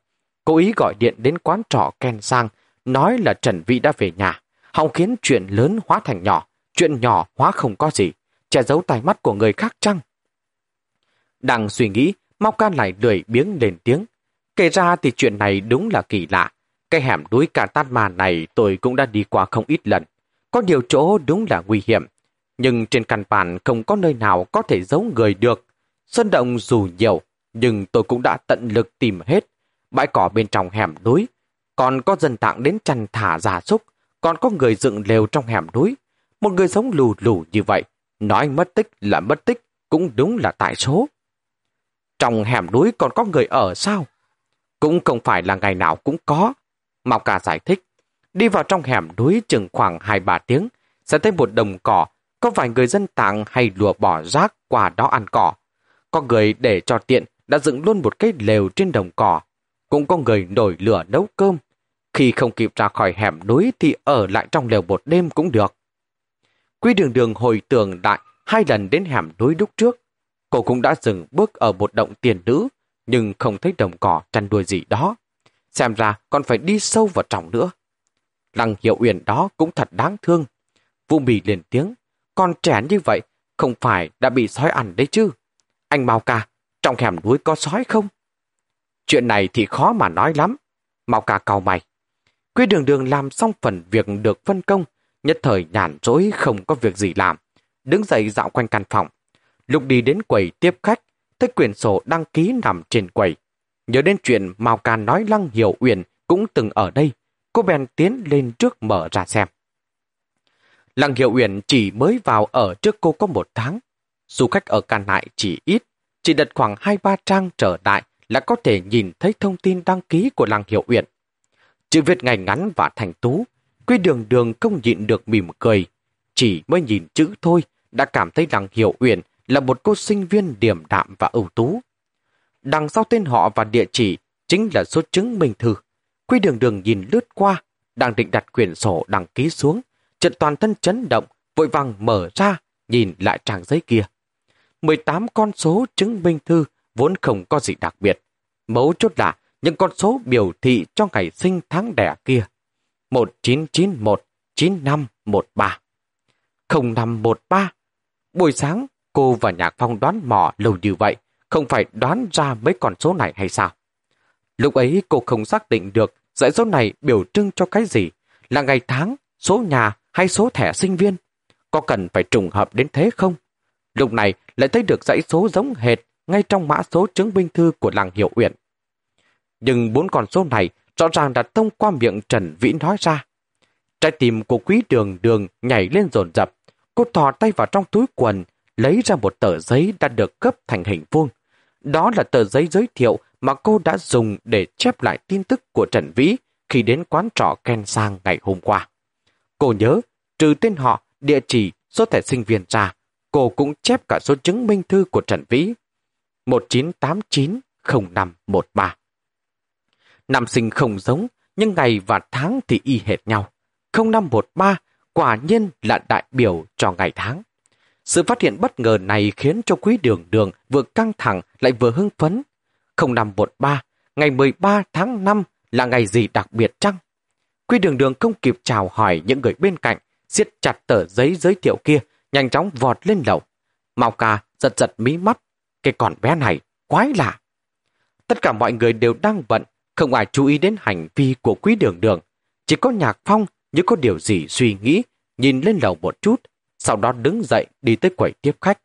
A: Cố ý gọi điện đến quán trọ Ken Sang, nói là Trần Vĩ đã về nhà. Hòng khiến chuyện lớn hóa thành nhỏ, chuyện nhỏ hóa không có gì che giấu tai mắt của người khác chăng? Đang suy nghĩ, Mau Can lại lười biếng lên tiếng. Kể ra thì chuyện này đúng là kỳ lạ. Cái hẻm núi Cà Tát Mà này tôi cũng đã đi qua không ít lần. Có nhiều chỗ đúng là nguy hiểm. Nhưng trên căn bản không có nơi nào có thể giấu người được. Sơn động dù nhiều, nhưng tôi cũng đã tận lực tìm hết. Bãi cỏ bên trong hẻm núi. Còn có dân tạng đến chăn thả giả súc. Còn có người dựng lều trong hẻm núi. Một người sống lù lù như vậy Nói mất tích là mất tích, cũng đúng là tại số. Trong hẻm núi còn có người ở sao? Cũng không phải là ngày nào cũng có. Mạo cà giải thích. Đi vào trong hẻm núi chừng khoảng 2-3 tiếng, sẽ thấy một đồng cỏ, có vài người dân tạng hay lùa bỏ rác qua đó ăn cỏ. Có người để cho tiện đã dựng luôn một cái lều trên đồng cỏ. Cũng có người nổi lửa nấu cơm. Khi không kịp ra khỏi hẻm núi thì ở lại trong lều một đêm cũng được. Quy đường đường hồi tưởng đại hai lần đến hẻm núi lúc trước. Cô cũng đã dừng bước ở một động tiền nữ, nhưng không thấy đồng cỏ chăn đuôi gì đó. Xem ra còn phải đi sâu vào trong nữa. Lăng hiệu uyển đó cũng thật đáng thương. Vũ Mì liền tiếng, con trẻ như vậy không phải đã bị sói ăn đấy chứ. Anh Mao ca, trong hẻm núi có sói không? Chuyện này thì khó mà nói lắm. Mao ca cau mày. Quy đường đường làm xong phần việc được phân công, nhất thời nhàn rỗi không có việc gì làm, đứng dậy dạo quanh căn phòng. Lúc đi đến quầy tiếp khách, thấy quyển sổ đăng ký nằm trên quầy. Nhớ đến chuyện Mao Can nói Lăng Hiểu Uyển cũng từng ở đây, cô bèn tiến lên trước mở ra xem. Lăng Hiểu Uyển chỉ mới vào ở trước cô có một tháng. Du khách ở Càn Nại chỉ ít, chỉ đặt khoảng hai ba trang trở lại là có thể nhìn thấy thông tin đăng ký của Lăng Hiểu Uyển. Chữ viết ngày ngắn và thành tú, quy đường đường không nhịn được mỉm cười. Chỉ mới nhìn chữ thôi đã cảm thấy Lăng Hiểu Uyển là một cô sinh viên điểm đạm và ưu tú. Đằng sau tên họ và địa chỉ chính là số chứng minh thư. Quy đường đường nhìn lướt qua, đang định đặt quyển sổ đăng ký xuống, chợt toàn thân chấn động, vội vàng mở ra, nhìn lại trang giấy kia. 18 con số chứng minh thư vốn không có gì đặc biệt. Mấu chốt là những con số biểu thị cho ngày sinh tháng đẻ kia. 1991 9513 0513 Buổi sáng, cô và Nhạc Phong đoán mò lâu như vậy, không phải đoán ra mấy con số này hay sao? Lúc ấy cô không xác định được dãy số này biểu trưng cho cái gì, là ngày tháng, số nhà hay số thẻ sinh viên. Có cần phải trùng hợp đến thế không? Lúc này lại thấy được dãy số giống hệt ngay trong mã số chứng minh thư của làng Hiệu Uyển. Nhưng bốn con số này rõ ràng đã thông qua miệng Trần Vĩ nói ra. Trái tim của quý đường đường nhảy lên rồn rập. Cô thò tay vào trong túi quần, lấy ra một tờ giấy đã được cấp thành hình vuông. Đó là tờ giấy giới thiệu mà cô đã dùng để chép lại tin tức của Trần Vĩ khi đến quán trọ Ken Sang ngày hôm qua. Cô nhớ, trừ tên họ, địa chỉ, số thẻ sinh viên ra, cô cũng chép cả số chứng minh thư của Trần Vĩ. 1989-0513 Năm sinh không giống, nhưng ngày và tháng thì y hệt nhau. 0513 quả nhiên là đại biểu cho ngày tháng. Sự phát hiện bất ngờ này khiến cho quý đường đường vừa căng thẳng lại vừa hưng phấn. 0513, ngày 13 tháng 5 là ngày gì đặc biệt chăng? Quý đường đường không kịp chào hỏi những người bên cạnh, siết chặt tờ giấy giới thiệu kia, nhanh chóng vọt lên lầu. Mao ca giật giật mí mắt, cái con bé này, quái lạ. Tất cả mọi người đều đang bận, không ai chú ý đến hành vi của quý đường đường. Chỉ có nhạc phong như có điều gì suy nghĩ, nhìn lên lầu một chút, sau đó đứng dậy đi tới quầy tiếp khách.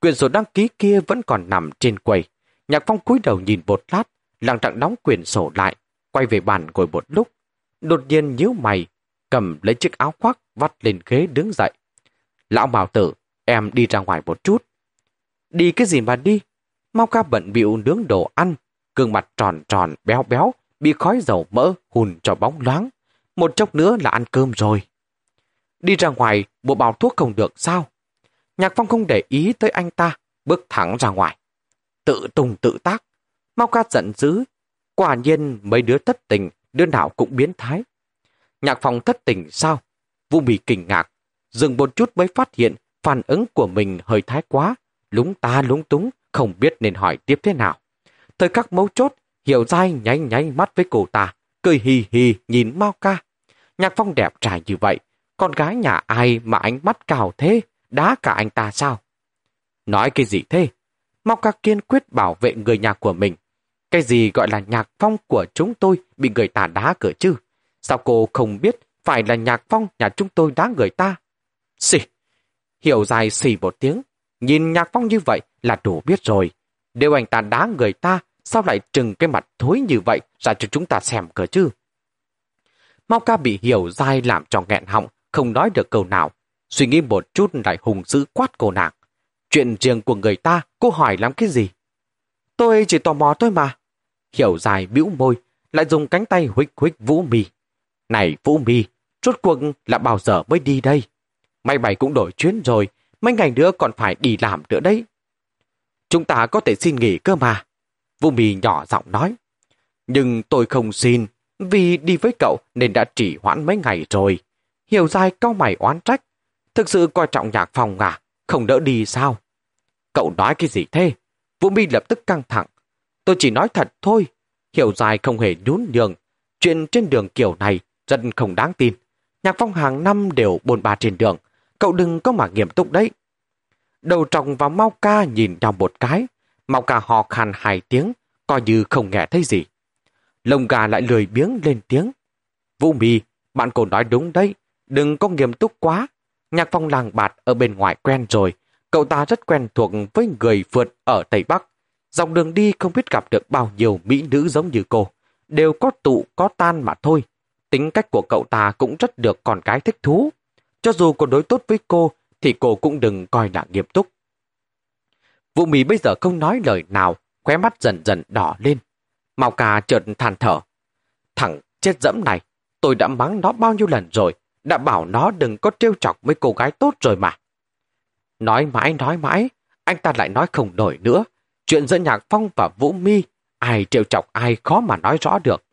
A: Quyển sổ đăng ký kia vẫn còn nằm trên quầy. Nhạc phong cúi đầu nhìn một lát, lặng lặng đóng quyển sổ lại, quay về bàn ngồi một lúc. Đột nhiên nhíu mày, cầm lấy chiếc áo khoác vắt lên ghế đứng dậy. Lão Mào tử, em đi ra ngoài một chút. Đi cái gì mà đi? Mau ca bận bịu nướng đồ ăn, gương mặt tròn tròn, béo béo, bị khói dầu mỡ hùn cho bóng loáng. Một chốc nữa là ăn cơm rồi. Đi ra ngoài, bộ bào thuốc không được sao? Nhạc Phong không để ý tới anh ta, bước thẳng ra ngoài. Tự tùng tự tác. Mau ca giận dữ. Quả nhiên mấy đứa thất tình, đứa nào cũng biến thái. Nhạc Phong thất tình sao? Vũ mì kinh ngạc. Dừng một chút mới phát hiện phản ứng của mình hơi thái quá. Lúng ta lúng túng, không biết nên hỏi tiếp thế nào. Thời các mấu chốt, Hiểu dai nháy nháy mắt với cô ta, cười hì hì nhìn Mao ca. Nhạc Phong đẹp trai như vậy, con gái nhà ai mà ánh mắt cào thế, đá cả anh ta sao? Nói cái gì thế? Mau ca kiên quyết bảo vệ người nhà của mình. Cái gì gọi là nhạc phong của chúng tôi bị người ta đá cửa chứ? Sao cô không biết phải là nhạc phong nhà chúng tôi đá người ta? Xì! Hiểu dài xì một tiếng. Nhìn nhạc phong như vậy là đủ biết rồi. Nếu anh ta đá người ta, sao lại trừng cái mặt thối như vậy ra cho chúng ta xem cơ chứ? Mau ca bị hiểu dai làm cho nghẹn họng, không nói được câu nào. Suy nghĩ một chút lại hùng dữ quát cô nàng. Chuyện riêng của người ta, cô hỏi làm cái gì? Tôi chỉ tò mò thôi mà. Hiểu dài bĩu môi, lại dùng cánh tay huých huých Vũ Mì. Này Vũ Mì, rốt cuộc là bao giờ mới đi đây? May mày cũng đổi chuyến rồi, mấy ngày nữa còn phải đi làm nữa đấy. Chúng ta có thể xin nghỉ cơ mà. Vũ Mì nhỏ giọng nói. Nhưng tôi không xin, vì đi với cậu nên đã trì hoãn mấy ngày rồi. Hiểu dài cao mày oán trách. Thực sự coi trọng nhạc phòng à? Không đỡ đi sao? Cậu nói cái gì thế? Vũ Mi lập tức căng thẳng. Tôi chỉ nói thật thôi. Hiểu dài không hề nhún nhường. Chuyện trên đường kiểu này rất không đáng tin. Nhạc phong hàng năm đều bồn bà trên đường. Cậu đừng có mà nghiêm túc đấy. Đầu trọng và Mau Ca nhìn nhau một cái. Mau Ca hò khàn hai tiếng, coi như không nghe thấy gì. Lông gà lại lười biếng lên tiếng. Vũ Mi, bạn cô nói đúng đấy đừng có nghiêm túc quá. Nhạc phong làng bạt ở bên ngoài quen rồi, cậu ta rất quen thuộc với người phượt ở Tây Bắc. Dòng đường đi không biết gặp được bao nhiêu mỹ nữ giống như cô, đều có tụ có tan mà thôi. Tính cách của cậu ta cũng rất được con cái thích thú. Cho dù cô đối tốt với cô, thì cô cũng đừng coi là nghiêm túc. Vũ Mì bây giờ không nói lời nào, khóe mắt dần dần đỏ lên. Mao Cà chợt than thở. Thằng chết dẫm này, tôi đã mắng nó bao nhiêu lần rồi, đã bảo nó đừng có trêu chọc mấy cô gái tốt rồi mà. Nói mãi nói mãi, anh ta lại nói không nổi nữa. Chuyện giữa Nhạc Phong và Vũ Mi, ai trêu chọc ai khó mà nói rõ được.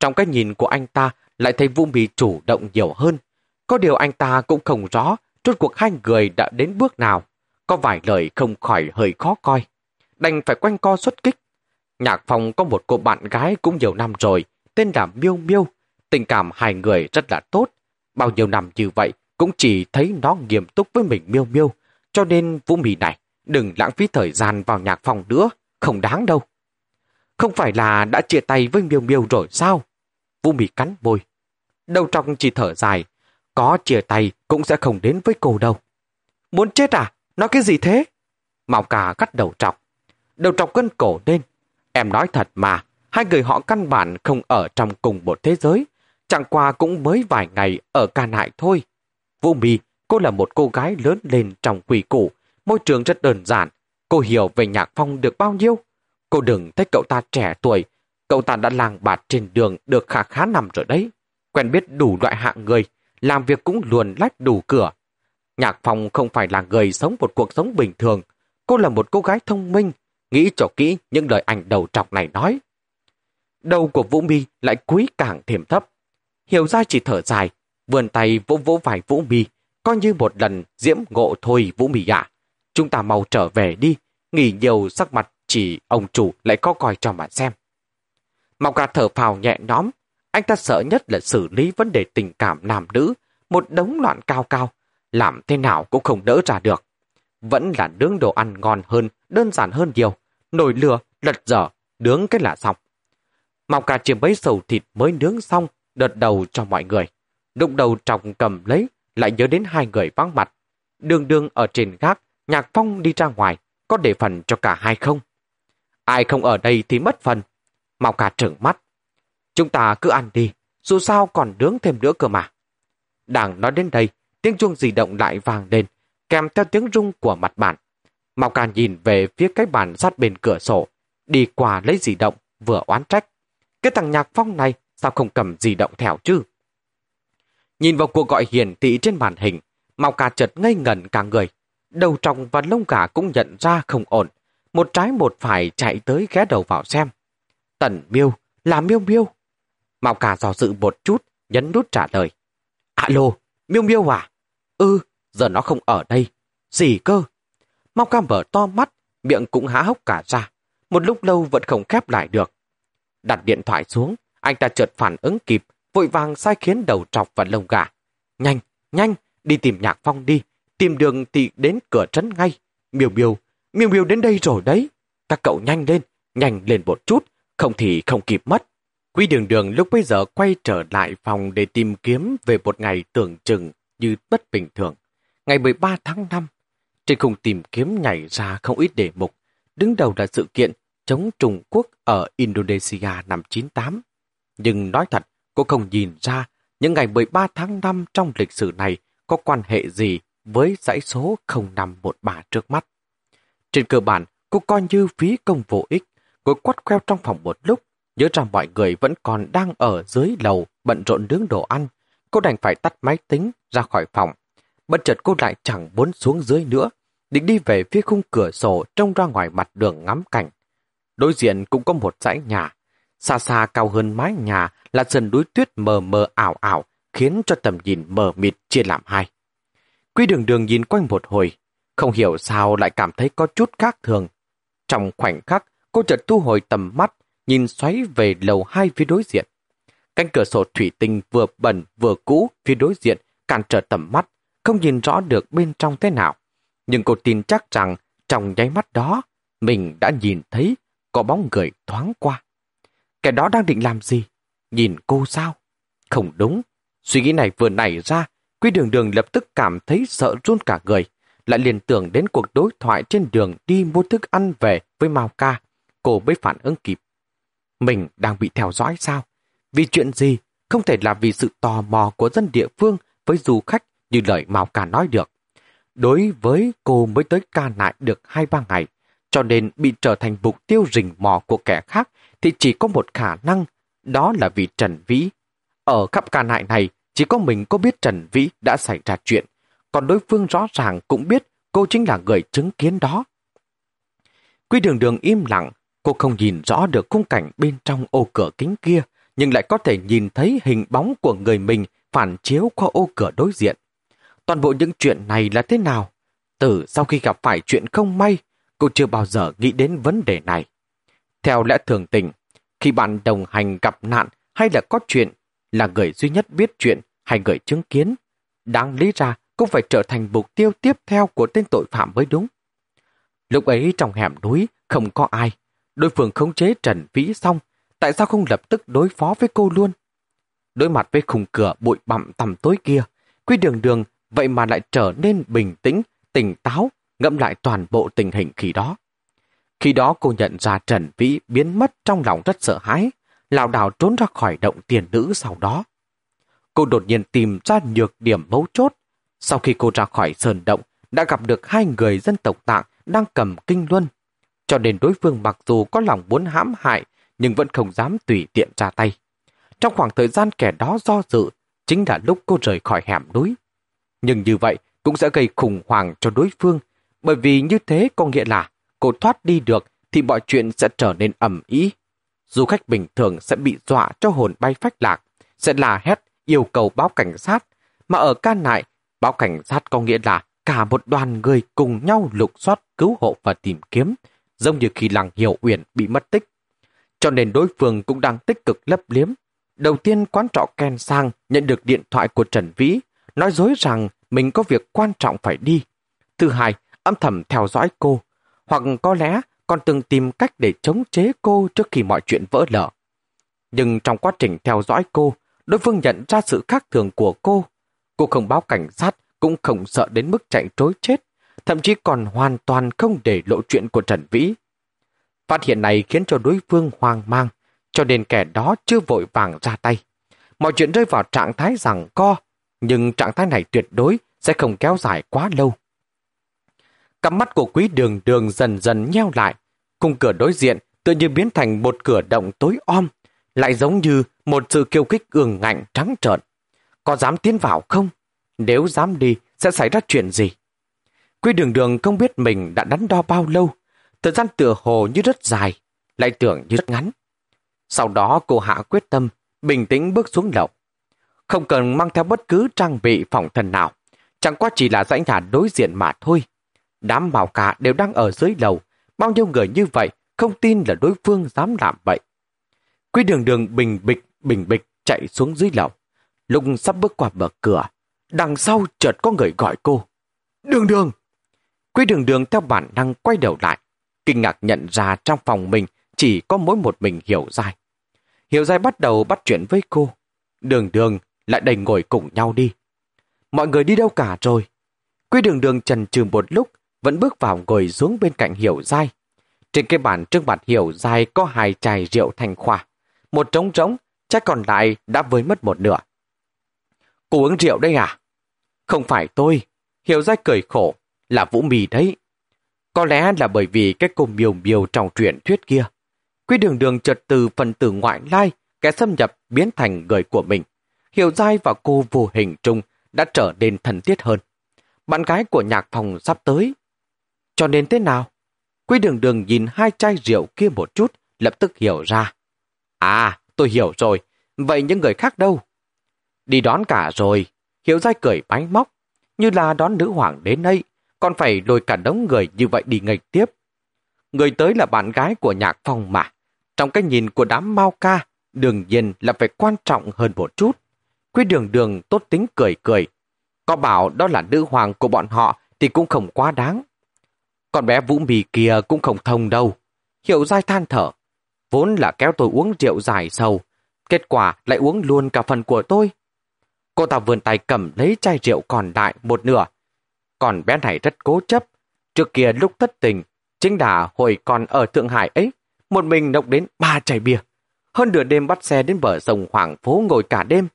A: Trong cái nhìn của anh ta lại thấy Vũ Mi chủ động nhiều hơn. Có điều anh ta cũng không rõ rốt cuộc hai người đã đến bước nào. Có vài lời không khỏi hơi khó coi. Đành phải quanh co xuất kích. Nhạc Phong có một cô bạn gái cũng nhiều năm rồi, tên là Miêu Miêu. Tình cảm hai người rất là tốt. Bao nhiêu năm như vậy cũng chỉ thấy nó nghiêm túc với mình Miêu Miêu. Cho nên Vũ Mì này, đừng lãng phí thời gian vào nhạc phòng nữa, không đáng đâu. Không phải là đã chia tay với Miêu Miêu rồi sao? Vũ Mì cắn môi. Đầu trong chỉ thở dài, có chia tay cũng sẽ không đến với cô đâu. Muốn chết à? Nói cái gì thế? Mạo cà cắt đầu trọc. Đầu trọc cân cổ lên. Em nói thật mà, hai người họ căn bản không ở trong cùng một thế giới. Chẳng qua cũng mới vài ngày ở ca nại thôi. Vũ Mì, cô là một cô gái lớn lên trong quỷ củ, môi trường rất đơn giản. Cô hiểu về nhạc phong được bao nhiêu? Cô đừng thấy cậu ta trẻ tuổi, cậu ta đã làng bạt trên đường được khá khá năm rồi đấy. Quen biết đủ loại hạng người, làm việc cũng luồn lách đủ cửa. Nhạc phong không phải là người sống một cuộc sống bình thường. Cô là một cô gái thông minh, nghĩ cho kỹ những lời ảnh đầu trọc này nói. Đầu của Vũ Mi lại cúi càng thêm thấp. Hiểu ra chỉ thở dài, vườn tay vỗ vỗ vài Vũ Mi, coi như một lần diễm ngộ thôi Vũ Mi ạ. Chúng ta mau trở về đi, nghỉ nhiều sắc mặt chỉ ông chủ lại có coi cho mà xem. Mọc gà thở phào nhẹ nhõm, anh ta sợ nhất là xử lý vấn đề tình cảm nam nữ, một đống loạn cao cao, làm thế nào cũng không đỡ ra được. Vẫn là nướng đồ ăn ngon hơn, đơn giản hơn nhiều, nồi lửa, lật dở, nướng cái là xong. Mọc gà chìm bấy sầu thịt mới nướng xong, đợt đầu cho mọi người. Đụng đầu trọng cầm lấy, lại nhớ đến hai người vắng mặt. Đường đường ở trên gác, Nhạc Phong đi ra ngoài, có để phần cho cả hai không? Ai không ở đây thì mất phần. Mau cả trợn mắt. Chúng ta cứ ăn đi, dù sao còn nướng thêm nữa cơ mà. Đang nói đến đây, tiếng chuông di động lại vang lên, kèm theo tiếng rung của mặt bàn. Mau cả nhìn về phía cái bàn sát bên cửa sổ, đi qua lấy di động, vừa oán trách. Cái thằng nhạc phong này sao không cầm di động theo chứ? Nhìn vào cuộc gọi hiển thị trên màn hình, Mao Ca chợt ngây ngẩn cả người. Đầu tròng và lông gà cũng nhận ra không ổn. Một trái một phải chạy tới ghé đầu vào xem. Tần miêu, là miêu miêu. mao ca dò dự một chút, nhấn nút trả lời. Alo, miêu miêu à? Ừ, giờ nó không ở đây. Gì cơ? Mao ca mở to mắt, miệng cũng há hốc cả ra. Một lúc lâu vẫn không khép lại được. Đặt điện thoại xuống, anh ta chợt phản ứng kịp, vội vàng sai khiến đầu trọc và lông gà. Nhanh, nhanh, đi tìm nhạc phong đi, tìm đường thì đến cửa trấn ngay. Miêu miêu, miêu miêu đến đây rồi đấy. Các cậu nhanh lên, nhanh lên một chút, không thì không kịp mất. Quý đường đường lúc bây giờ quay trở lại phòng để tìm kiếm về một ngày tưởng chừng như bất bình thường. Ngày 13 tháng 5, trên khung tìm kiếm nhảy ra không ít đề mục. Đứng đầu là sự kiện chống Trung Quốc ở Indonesia năm 98. Nhưng nói thật, cô không nhìn ra những ngày 13 tháng 5 trong lịch sử này có quan hệ gì với dãy số 0513 trước mắt. Trên cơ bản, cô coi như phí công vô ích. Cô quắt queo trong phòng một lúc, nhớ rằng mọi người vẫn còn đang ở dưới lầu bận rộn nướng đồ ăn. Cô đành phải tắt máy tính ra khỏi phòng. Bất chợt cô lại chẳng muốn xuống dưới nữa, định đi về phía khung cửa sổ trông ra ngoài mặt đường ngắm cảnh. Đối diện cũng có một dãy nhà. Xa xa cao hơn mái nhà là sườn núi tuyết mờ mờ ảo ảo, khiến cho tầm nhìn mờ mịt chia làm hai. Quy đường đường nhìn quanh một hồi, không hiểu sao lại cảm thấy có chút khác thường. Trong khoảnh khắc, cô chợt thu hồi tầm mắt, nhìn xoáy về lầu hai phía đối diện. Cánh cửa sổ thủy tinh vừa bẩn vừa cũ phía đối diện cản trở tầm mắt, không nhìn rõ được bên trong thế nào. Nhưng cô tin chắc rằng trong nháy mắt đó, mình đã nhìn thấy có bóng người thoáng qua. Kẻ đó đang định làm gì? Nhìn cô sao? Không đúng. Suy nghĩ này vừa nảy ra, Quy đường đường lập tức cảm thấy sợ run cả người, lại liền tưởng đến cuộc đối thoại trên đường đi mua thức ăn về với Mao Ca. Cô mới phản ứng kịp. Mình đang bị theo dõi sao? Vì chuyện gì? Không thể là vì sự tò mò của dân địa phương với du khách như lời Mao Ca nói được. Đối với cô mới tới ca nại được hai ba ngày, cho nên bị trở thành mục tiêu rình mò của kẻ khác thì chỉ có một khả năng, đó là vì Trần Vĩ. Ở khắp ca nại này, chỉ có mình có biết Trần Vĩ đã xảy ra chuyện, còn đối phương rõ ràng cũng biết cô chính là người chứng kiến đó. Quy đường đường im lặng, cô không nhìn rõ được khung cảnh bên trong ô cửa kính kia, nhưng lại có thể nhìn thấy hình bóng của người mình phản chiếu qua ô cửa đối diện. Toàn bộ những chuyện này là thế nào? Từ sau khi gặp phải chuyện không may, cô chưa bao giờ nghĩ đến vấn đề này. Theo lẽ thường tình, khi bạn đồng hành gặp nạn hay là có chuyện, là người duy nhất biết chuyện hay người chứng kiến, đáng lý ra cũng phải trở thành mục tiêu tiếp theo của tên tội phạm mới đúng. Lúc ấy trong hẻm núi không có ai, đối phương khống chế Trần Vĩ xong, tại sao không lập tức đối phó với cô luôn? Đối mặt với khung cửa bụi bặm tầm tối kia, Quy Đường Đường vậy mà lại trở nên bình tĩnh, tỉnh táo, ngẫm lại toàn bộ tình hình khi đó. Khi đó cô nhận ra Trần Vĩ biến mất trong lòng rất sợ hãi, lảo đảo trốn ra khỏi động tiền nữ sau đó. Cô đột nhiên tìm ra nhược điểm mấu chốt. Sau khi cô ra khỏi sơn động, đã gặp được hai người dân tộc tạng đang cầm kinh luân. Cho nên đối phương mặc dù có lòng muốn hãm hại, nhưng vẫn không dám tùy tiện ra tay. Trong khoảng thời gian kẻ đó do dự, chính là lúc cô rời khỏi hẻm núi. Nhưng như vậy cũng sẽ gây khủng hoảng cho đối phương, bởi vì như thế có nghĩa là cô thoát đi được thì mọi chuyện sẽ trở nên ẩm ý. Du khách bình thường sẽ bị dọa cho hồn bay phách lạc, sẽ là hét yêu cầu báo cảnh sát, mà ở can lại, báo cảnh sát có nghĩa là cả một đoàn người cùng nhau lục soát, cứu hộ và tìm kiếm, giống như khi làng Hiểu Uyển bị mất tích. Cho nên đối phương cũng đang tích cực lấp liếm. Đầu tiên quán trọ Ken Sang nhận được điện thoại của Trần Vĩ, nói dối rằng mình có việc quan trọng phải đi. Thứ hai, âm thầm theo dõi cô, hoặc có lẽ còn từng tìm cách để chống chế cô trước khi mọi chuyện vỡ lở. Nhưng trong quá trình theo dõi cô, đối phương nhận ra sự khác thường của cô. Cô không báo cảnh sát, cũng không sợ đến mức chạy trối chết, thậm chí còn hoàn toàn không để lộ chuyện của Trần Vĩ. Phát hiện này khiến cho đối phương hoang mang, cho nên kẻ đó chưa vội vàng ra tay. Mọi chuyện rơi vào trạng thái rằng co, nhưng trạng thái này tuyệt đối sẽ không kéo dài quá lâu. Cặp mắt của quý đường đường dần dần nheo lại, khung cửa đối diện tự như biến thành một cửa động tối om, lại giống như một sự kiêu kích ương ngạnh trắng trợn. Có dám tiến vào không? Nếu dám đi, sẽ xảy ra chuyện gì? Quý đường đường không biết mình đã đắn đo bao lâu, thời gian tựa hồ như rất dài, lại tưởng như rất ngắn. Sau đó cô hạ quyết tâm, bình tĩnh bước xuống lầu. Không cần mang theo bất cứ trang bị phòng thân nào, chẳng qua chỉ là dãy nhà đối diện mà thôi. Đám bảo cả đều đang ở dưới lầu, bao nhiêu người như vậy không tin là đối phương dám làm vậy. Quy đường đường bình bịch, bình bịch chạy xuống dưới lầu. Lúc sắp bước qua bờ cửa, đằng sau chợt có người gọi cô. Đường đường! Quy đường đường theo bản năng quay đầu lại, kinh ngạc nhận ra trong phòng mình chỉ có mỗi một mình Hiểu Giai. Hiểu Giai bắt đầu bắt chuyện với cô. Đường đường lại đành ngồi cùng nhau đi. Mọi người đi đâu cả rồi? Quy đường đường trần trừ một lúc, vẫn bước vào ngồi xuống bên cạnh Hiểu Giai. Trên cái bàn trước mặt Hiểu Giai có hai chai rượu thành khoa. Một trống trống, chắc còn lại đã với mất một nửa. Cô uống rượu đây à? Không phải tôi. Hiểu Giai cười khổ, là Vũ Mì đấy. Có lẽ là bởi vì cái cô miều miều trong truyện thuyết kia. Quy đường đường chợt từ phần tử ngoại lai, kẻ xâm nhập biến thành người của mình. Hiểu Giai và cô vô hình trung đã trở nên thân thiết hơn. Bạn gái của nhạc phòng sắp tới. Cho nên thế nào? Quý đường đường nhìn hai chai rượu kia một chút, lập tức hiểu ra. À, tôi hiểu rồi. Vậy những người khác đâu? Đi đón cả rồi. Hiểu dai cười bánh móc. Như là đón nữ hoàng đến đây, còn phải lôi cả đống người như vậy đi nghịch tiếp. Người tới là bạn gái của nhạc phòng mà. Trong cái nhìn của đám mau ca, đương nhiên là phải quan trọng hơn một chút. Quý đường đường tốt tính cười cười. Có bảo đó là nữ hoàng của bọn họ thì cũng không quá đáng. Con bé Vũ Mì kia cũng không thông đâu. Hiệu dai than thở. Vốn là kéo tôi uống rượu dài sâu. Kết quả lại uống luôn cả phần của tôi. Cô ta vươn tay cầm lấy chai rượu còn lại một nửa. Còn bé này rất cố chấp. Trước kia lúc thất tình, chính là hồi còn ở Thượng Hải ấy, một mình nốc đến ba chai bia. Hơn nửa đêm bắt xe đến bờ sông Hoàng Phố ngồi cả đêm.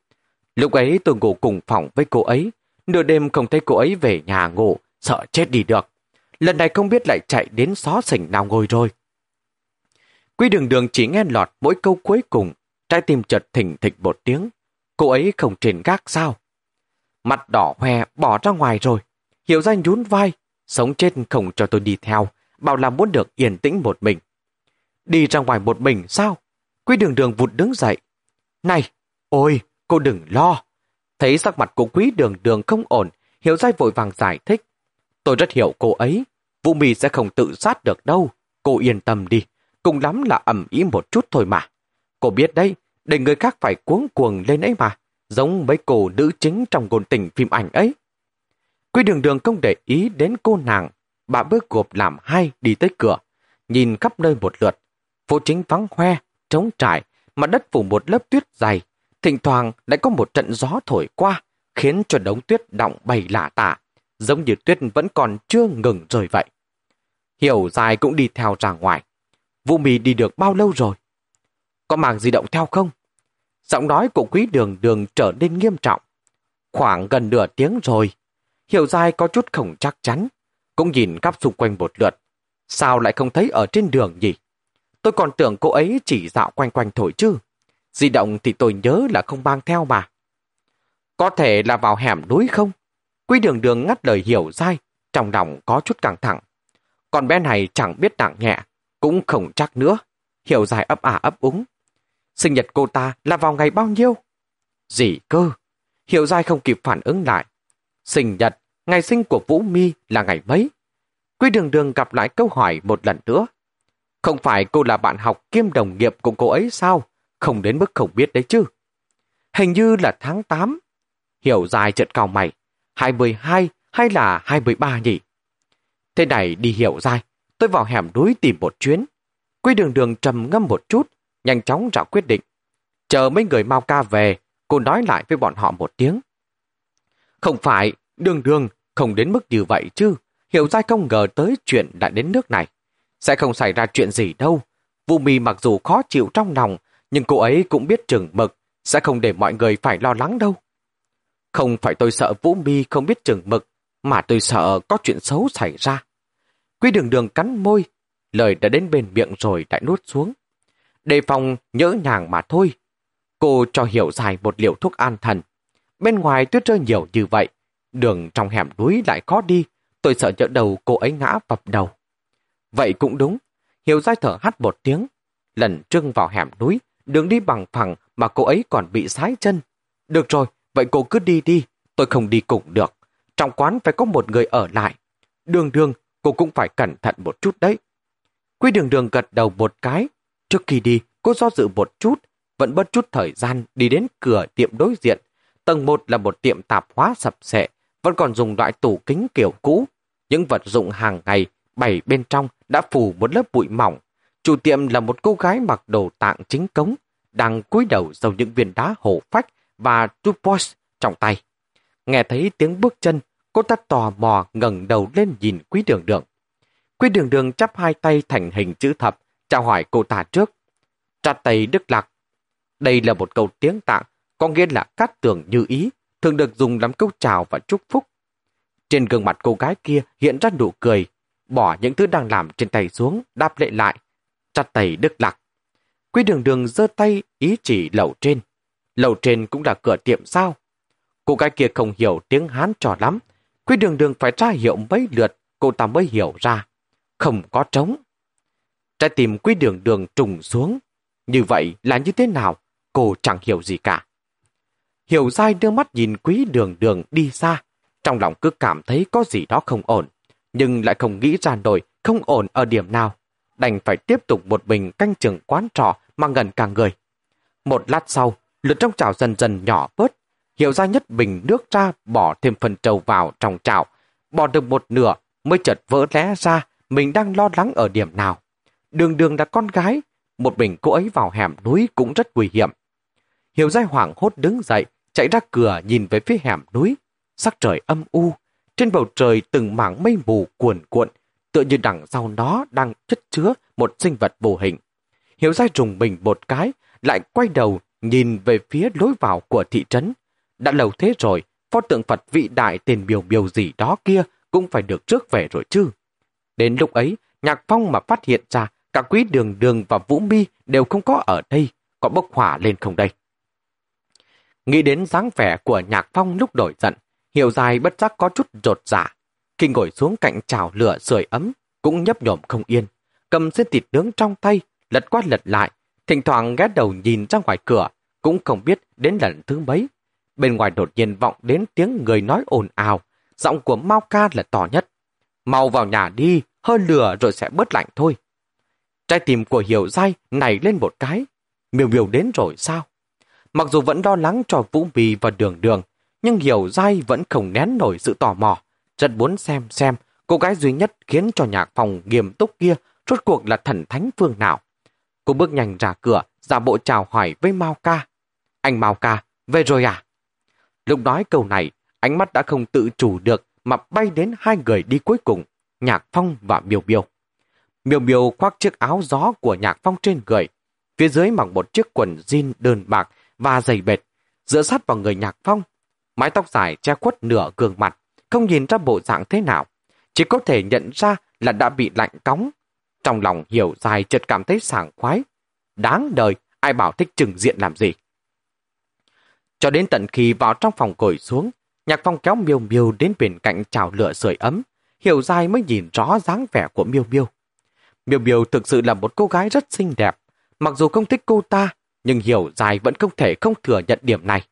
A: Lúc ấy tôi ngủ cùng phòng với cô ấy. Nửa đêm không thấy cô ấy về nhà ngủ, sợ chết đi được. Lần này không biết lại chạy đến xó xỉnh nào ngồi rồi. Quy đường đường chỉ nghe lọt mỗi câu cuối cùng, trái tim chợt thỉnh thịch một tiếng. Cô ấy không trên gác sao? Mặt đỏ hoe bỏ ra ngoài rồi. Hiểu ra nhún vai, sống chết không cho tôi đi theo, bảo là muốn được yên tĩnh một mình. Đi ra ngoài một mình sao? Quý đường đường vụt đứng dậy. Này, ôi, cô đừng lo. Thấy sắc mặt của quý đường đường không ổn, Hiểu dai vội vàng giải thích. Tôi rất hiểu cô ấy. Vũ mì sẽ không tự sát được đâu. Cô yên tâm đi. Cùng lắm là ẩm ý một chút thôi mà. Cô biết đấy, để người khác phải cuống cuồng lên ấy mà. Giống mấy cô nữ chính trong ngôn tình phim ảnh ấy. Quy đường đường không để ý đến cô nàng. Bà bước gộp làm hai đi tới cửa. Nhìn khắp nơi một lượt. Phố chính vắng hoe, trống trải, mặt đất phủ một lớp tuyết dày. Thỉnh thoảng lại có một trận gió thổi qua, khiến cho đống tuyết động bay lạ tả, giống như tuyết vẫn còn chưa ngừng rời vậy. Hiểu dài cũng đi theo ra ngoài. Vũ mì đi được bao lâu rồi? Có màng di động theo không? Giọng nói của quý đường đường trở nên nghiêm trọng. Khoảng gần nửa tiếng rồi. Hiểu dài có chút không chắc chắn. Cũng nhìn khắp xung quanh một lượt. Sao lại không thấy ở trên đường nhỉ? Tôi còn tưởng cô ấy chỉ dạo quanh quanh thôi chứ. Di động thì tôi nhớ là không mang theo mà. Có thể là vào hẻm núi không? Quý đường đường ngắt lời hiểu dai, trong lòng có chút căng thẳng. Còn bé này chẳng biết nặng nhẹ, cũng không chắc nữa. Hiểu dài ấp ả ấp úng. Sinh nhật cô ta là vào ngày bao nhiêu? Gì cơ? Hiểu dài không kịp phản ứng lại. Sinh nhật, ngày sinh của Vũ Mi là ngày mấy? Quý đường đường gặp lại câu hỏi một lần nữa. Không phải cô là bạn học kiêm đồng nghiệp của cô ấy sao? Không đến mức không biết đấy chứ. Hình như là tháng 8. Hiểu dài chợt cao mày. 22 hay là 23 nhỉ? Thế này đi hiểu dài. Tôi vào hẻm núi tìm một chuyến. Quy đường đường trầm ngâm một chút, nhanh chóng ra quyết định. Chờ mấy người mau ca về, cô nói lại với bọn họ một tiếng. Không phải, đường đường, không đến mức như vậy chứ. Hiểu dài không ngờ tới chuyện đã đến nước này. Sẽ không xảy ra chuyện gì đâu. Vũ mì mặc dù khó chịu trong lòng, nhưng cô ấy cũng biết chừng mực, sẽ không để mọi người phải lo lắng đâu. Không phải tôi sợ Vũ Mi không biết chừng mực, mà tôi sợ có chuyện xấu xảy ra. Quý đường đường cắn môi, lời đã đến bên miệng rồi lại nuốt xuống. Đề phòng nhỡ nhàng mà thôi. Cô cho hiểu dài một liều thuốc an thần. Bên ngoài tuyết rơi nhiều như vậy, đường trong hẻm núi lại khó đi, tôi sợ nhỡ đầu cô ấy ngã vập đầu. Vậy cũng đúng, hiểu dài thở hắt một tiếng, lần trưng vào hẻm núi, đường đi bằng phẳng mà cô ấy còn bị sái chân. Được rồi, vậy cô cứ đi đi, tôi không đi cùng được. Trong quán phải có một người ở lại. Đường đường, cô cũng phải cẩn thận một chút đấy. Quy đường đường gật đầu một cái. Trước khi đi, cô do dự một chút, vẫn bất chút thời gian đi đến cửa tiệm đối diện. Tầng 1 là một tiệm tạp hóa sập sệ, vẫn còn dùng loại tủ kính kiểu cũ. Những vật dụng hàng ngày bày bên trong đã phủ một lớp bụi mỏng. Chủ tiệm là một cô gái mặc đồ tạng chính cống, đang cúi đầu dầu những viên đá hổ phách và tupos trong tay. Nghe thấy tiếng bước chân, cô ta tò mò ngẩng đầu lên nhìn quý đường đường. Quý đường đường chắp hai tay thành hình chữ thập, chào hỏi cô ta trước. Trà tay đức lạc. Đây là một câu tiếng tạng, có nghĩa là cát tường như ý, thường được dùng làm câu chào và chúc phúc. Trên gương mặt cô gái kia hiện ra nụ cười, bỏ những thứ đang làm trên tay xuống, đáp lệ lại. Chặt tay đức lạc. Quý đường đường giơ tay ý chỉ lầu trên. Lầu trên cũng là cửa tiệm sao? Cô gái kia không hiểu tiếng Hán trò lắm. Quý đường đường phải ra hiệu mấy lượt, cô ta mới hiểu ra. Không có trống. Trái tim quý đường đường trùng xuống. Như vậy là như thế nào? Cô chẳng hiểu gì cả. Hiểu dai đưa mắt nhìn quý đường đường đi xa. Trong lòng cứ cảm thấy có gì đó không ổn. Nhưng lại không nghĩ ra nổi không ổn ở điểm nào. Đành phải tiếp tục một mình canh chừng quán trọ mà ngần cả người. Một lát sau, lượt trong chảo dần dần nhỏ bớt, hiểu ra nhất bình nước ra bỏ thêm phần trầu vào trong chảo, bỏ được một nửa mới chợt vỡ lẽ ra mình đang lo lắng ở điểm nào. Đường đường là con gái, một mình cô ấy vào hẻm núi cũng rất nguy hiểm. Hiểu dai hoảng hốt đứng dậy, chạy ra cửa nhìn về phía hẻm núi. Sắc trời âm u, trên bầu trời từng mảng mây mù cuồn cuộn, tựa như đằng sau nó đang chất chứa một sinh vật vô hình. Hiểu dai rùng mình một cái, lại quay đầu nhìn về phía lối vào của thị trấn. Đã lâu thế rồi, pho tượng Phật vị đại tên biểu biểu gì đó kia cũng phải được trước về rồi chứ. Đến lúc ấy, Nhạc Phong mà phát hiện ra cả quý đường đường và Vũ Mi đều không có ở đây, có bốc hỏa lên không đây. Nghĩ đến dáng vẻ của Nhạc Phong lúc đổi giận, Hiểu dài bất giác có chút rột giả. Khi ngồi xuống cạnh chảo lửa sưởi ấm, cũng nhấp nhổm không yên. Cầm xiên thịt nướng trong tay, lật qua lật lại, thỉnh thoảng ghé đầu nhìn ra ngoài cửa, cũng không biết đến lần thứ mấy. Bên ngoài đột nhiên vọng đến tiếng người nói ồn ào, giọng của Mao Ca là to nhất. Mau vào nhà đi, hơn lửa rồi sẽ bớt lạnh thôi. Trái tim của Hiểu Giai nảy lên một cái. Miều miều đến rồi sao? Mặc dù vẫn lo lắng cho Vũ Bì và Đường Đường, nhưng Hiểu Giai vẫn không nén nổi sự tò mò. Rất muốn xem xem cô gái duy nhất khiến cho nhạc phòng nghiêm túc kia rốt cuộc là thần thánh phương nào. Cô bước nhanh ra cửa, giả bộ chào hỏi với Mao Ca. Anh Mao Ca, về rồi à? Lúc nói câu này, ánh mắt đã không tự chủ được mà bay đến hai người đi cuối cùng, Nhạc Phong và Miêu Miêu. Miêu Miêu khoác chiếc áo gió của Nhạc Phong trên người, phía dưới mặc một chiếc quần jean đơn bạc và giày bệt, dựa sát vào người Nhạc Phong. Mái tóc dài che khuất nửa gương mặt, không nhìn ra bộ dạng thế nào, chỉ có thể nhận ra là đã bị lạnh cóng. Trong lòng hiểu dài chợt cảm thấy sảng khoái. Đáng đời, ai bảo thích trừng diện làm gì. Cho đến tận khi vào trong phòng ngồi xuống, Nhạc Phong kéo Miêu Miêu đến bên cạnh chảo lửa sưởi ấm, hiểu dài mới nhìn rõ dáng vẻ của Miêu Miêu. Miêu Miêu thực sự là một cô gái rất xinh đẹp, mặc dù không thích cô ta, nhưng hiểu dài vẫn không thể không thừa nhận điểm này.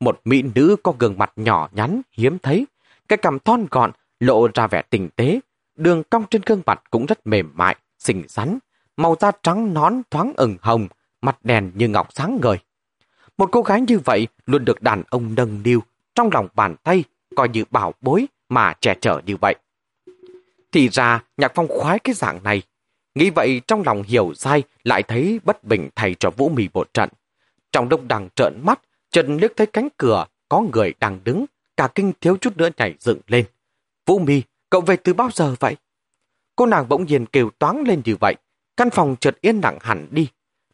A: Một mỹ nữ có gương mặt nhỏ nhắn, hiếm thấy, cái cằm thon gọn, lộ ra vẻ tinh tế, đường cong trên gương mặt cũng rất mềm mại, xinh xắn, màu da trắng nón thoáng ửng hồng, mặt đèn như ngọc sáng ngời. Một cô gái như vậy luôn được đàn ông nâng niu trong lòng bàn tay, coi như bảo bối mà trẻ chở như vậy. Thì ra, Nhạc Phong khoái cái dạng này. Nghĩ vậy trong lòng hiểu sai lại thấy bất bình thầy cho Vũ Mì một trận. Trong đông đằng trợn mắt, Trần liếc thấy cánh cửa, có người đang đứng, cả kinh thiếu chút nữa nhảy dựng lên. Vũ Mì, cậu về từ bao giờ vậy? Cô nàng bỗng nhiên kêu toáng lên như vậy, căn phòng chợt yên lặng hẳn đi.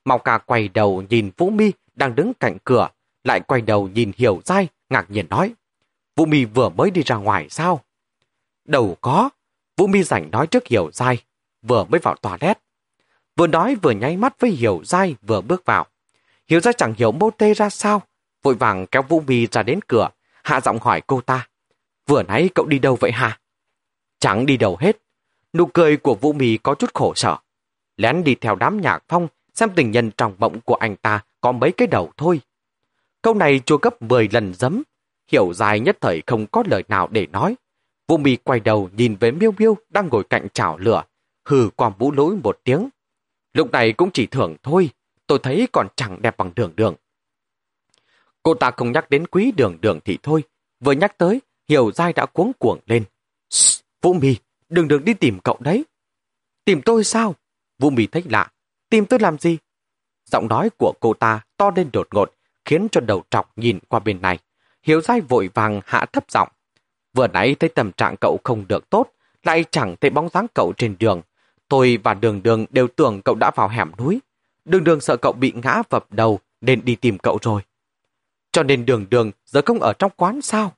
A: Màu ca quay đầu nhìn Vũ Mi đang đứng cạnh cửa, lại quay đầu nhìn Hiểu Giai, ngạc nhiên nói. Vũ Mi vừa mới đi ra ngoài sao? Đầu có. Vũ Mi rảnh nói trước Hiểu Giai, vừa mới vào toilet. Vừa nói vừa nháy mắt với Hiểu Giai vừa bước vào. Hiểu Giai chẳng hiểu mô tê ra sao, vội vàng kéo Vũ Mi ra đến cửa, hạ giọng hỏi cô ta. Vừa nãy cậu đi đâu vậy hả? Chẳng đi đâu hết. Nụ cười của Vũ mì có chút khổ sở. Lén đi theo đám nhạc phong xem tình nhân trong mộng của anh ta có mấy cái đầu thôi. Câu này chua gấp 10 lần dấm, hiểu dài nhất thời không có lời nào để nói. Vũ Mì quay đầu nhìn về Miêu Miêu đang ngồi cạnh chảo lửa, hừ qua vũ lối một tiếng. Lúc này cũng chỉ thưởng thôi, tôi thấy còn chẳng đẹp bằng đường đường. Cô ta không nhắc đến quý đường đường thì thôi, vừa nhắc tới, hiểu dai đã cuống cuồng lên. Vũ Mì, đừng được đi tìm cậu đấy. Tìm tôi sao? Vũ Mì thấy lạ, Tìm tôi làm gì? Giọng nói của cô ta to lên đột ngột, khiến cho đầu trọc nhìn qua bên này. Hiếu dai vội vàng hạ thấp giọng. Vừa nãy thấy tâm trạng cậu không được tốt, lại chẳng thấy bóng dáng cậu trên đường. Tôi và đường đường đều tưởng cậu đã vào hẻm núi. Đường đường sợ cậu bị ngã vập đầu nên đi tìm cậu rồi. Cho nên đường đường giờ không ở trong quán sao?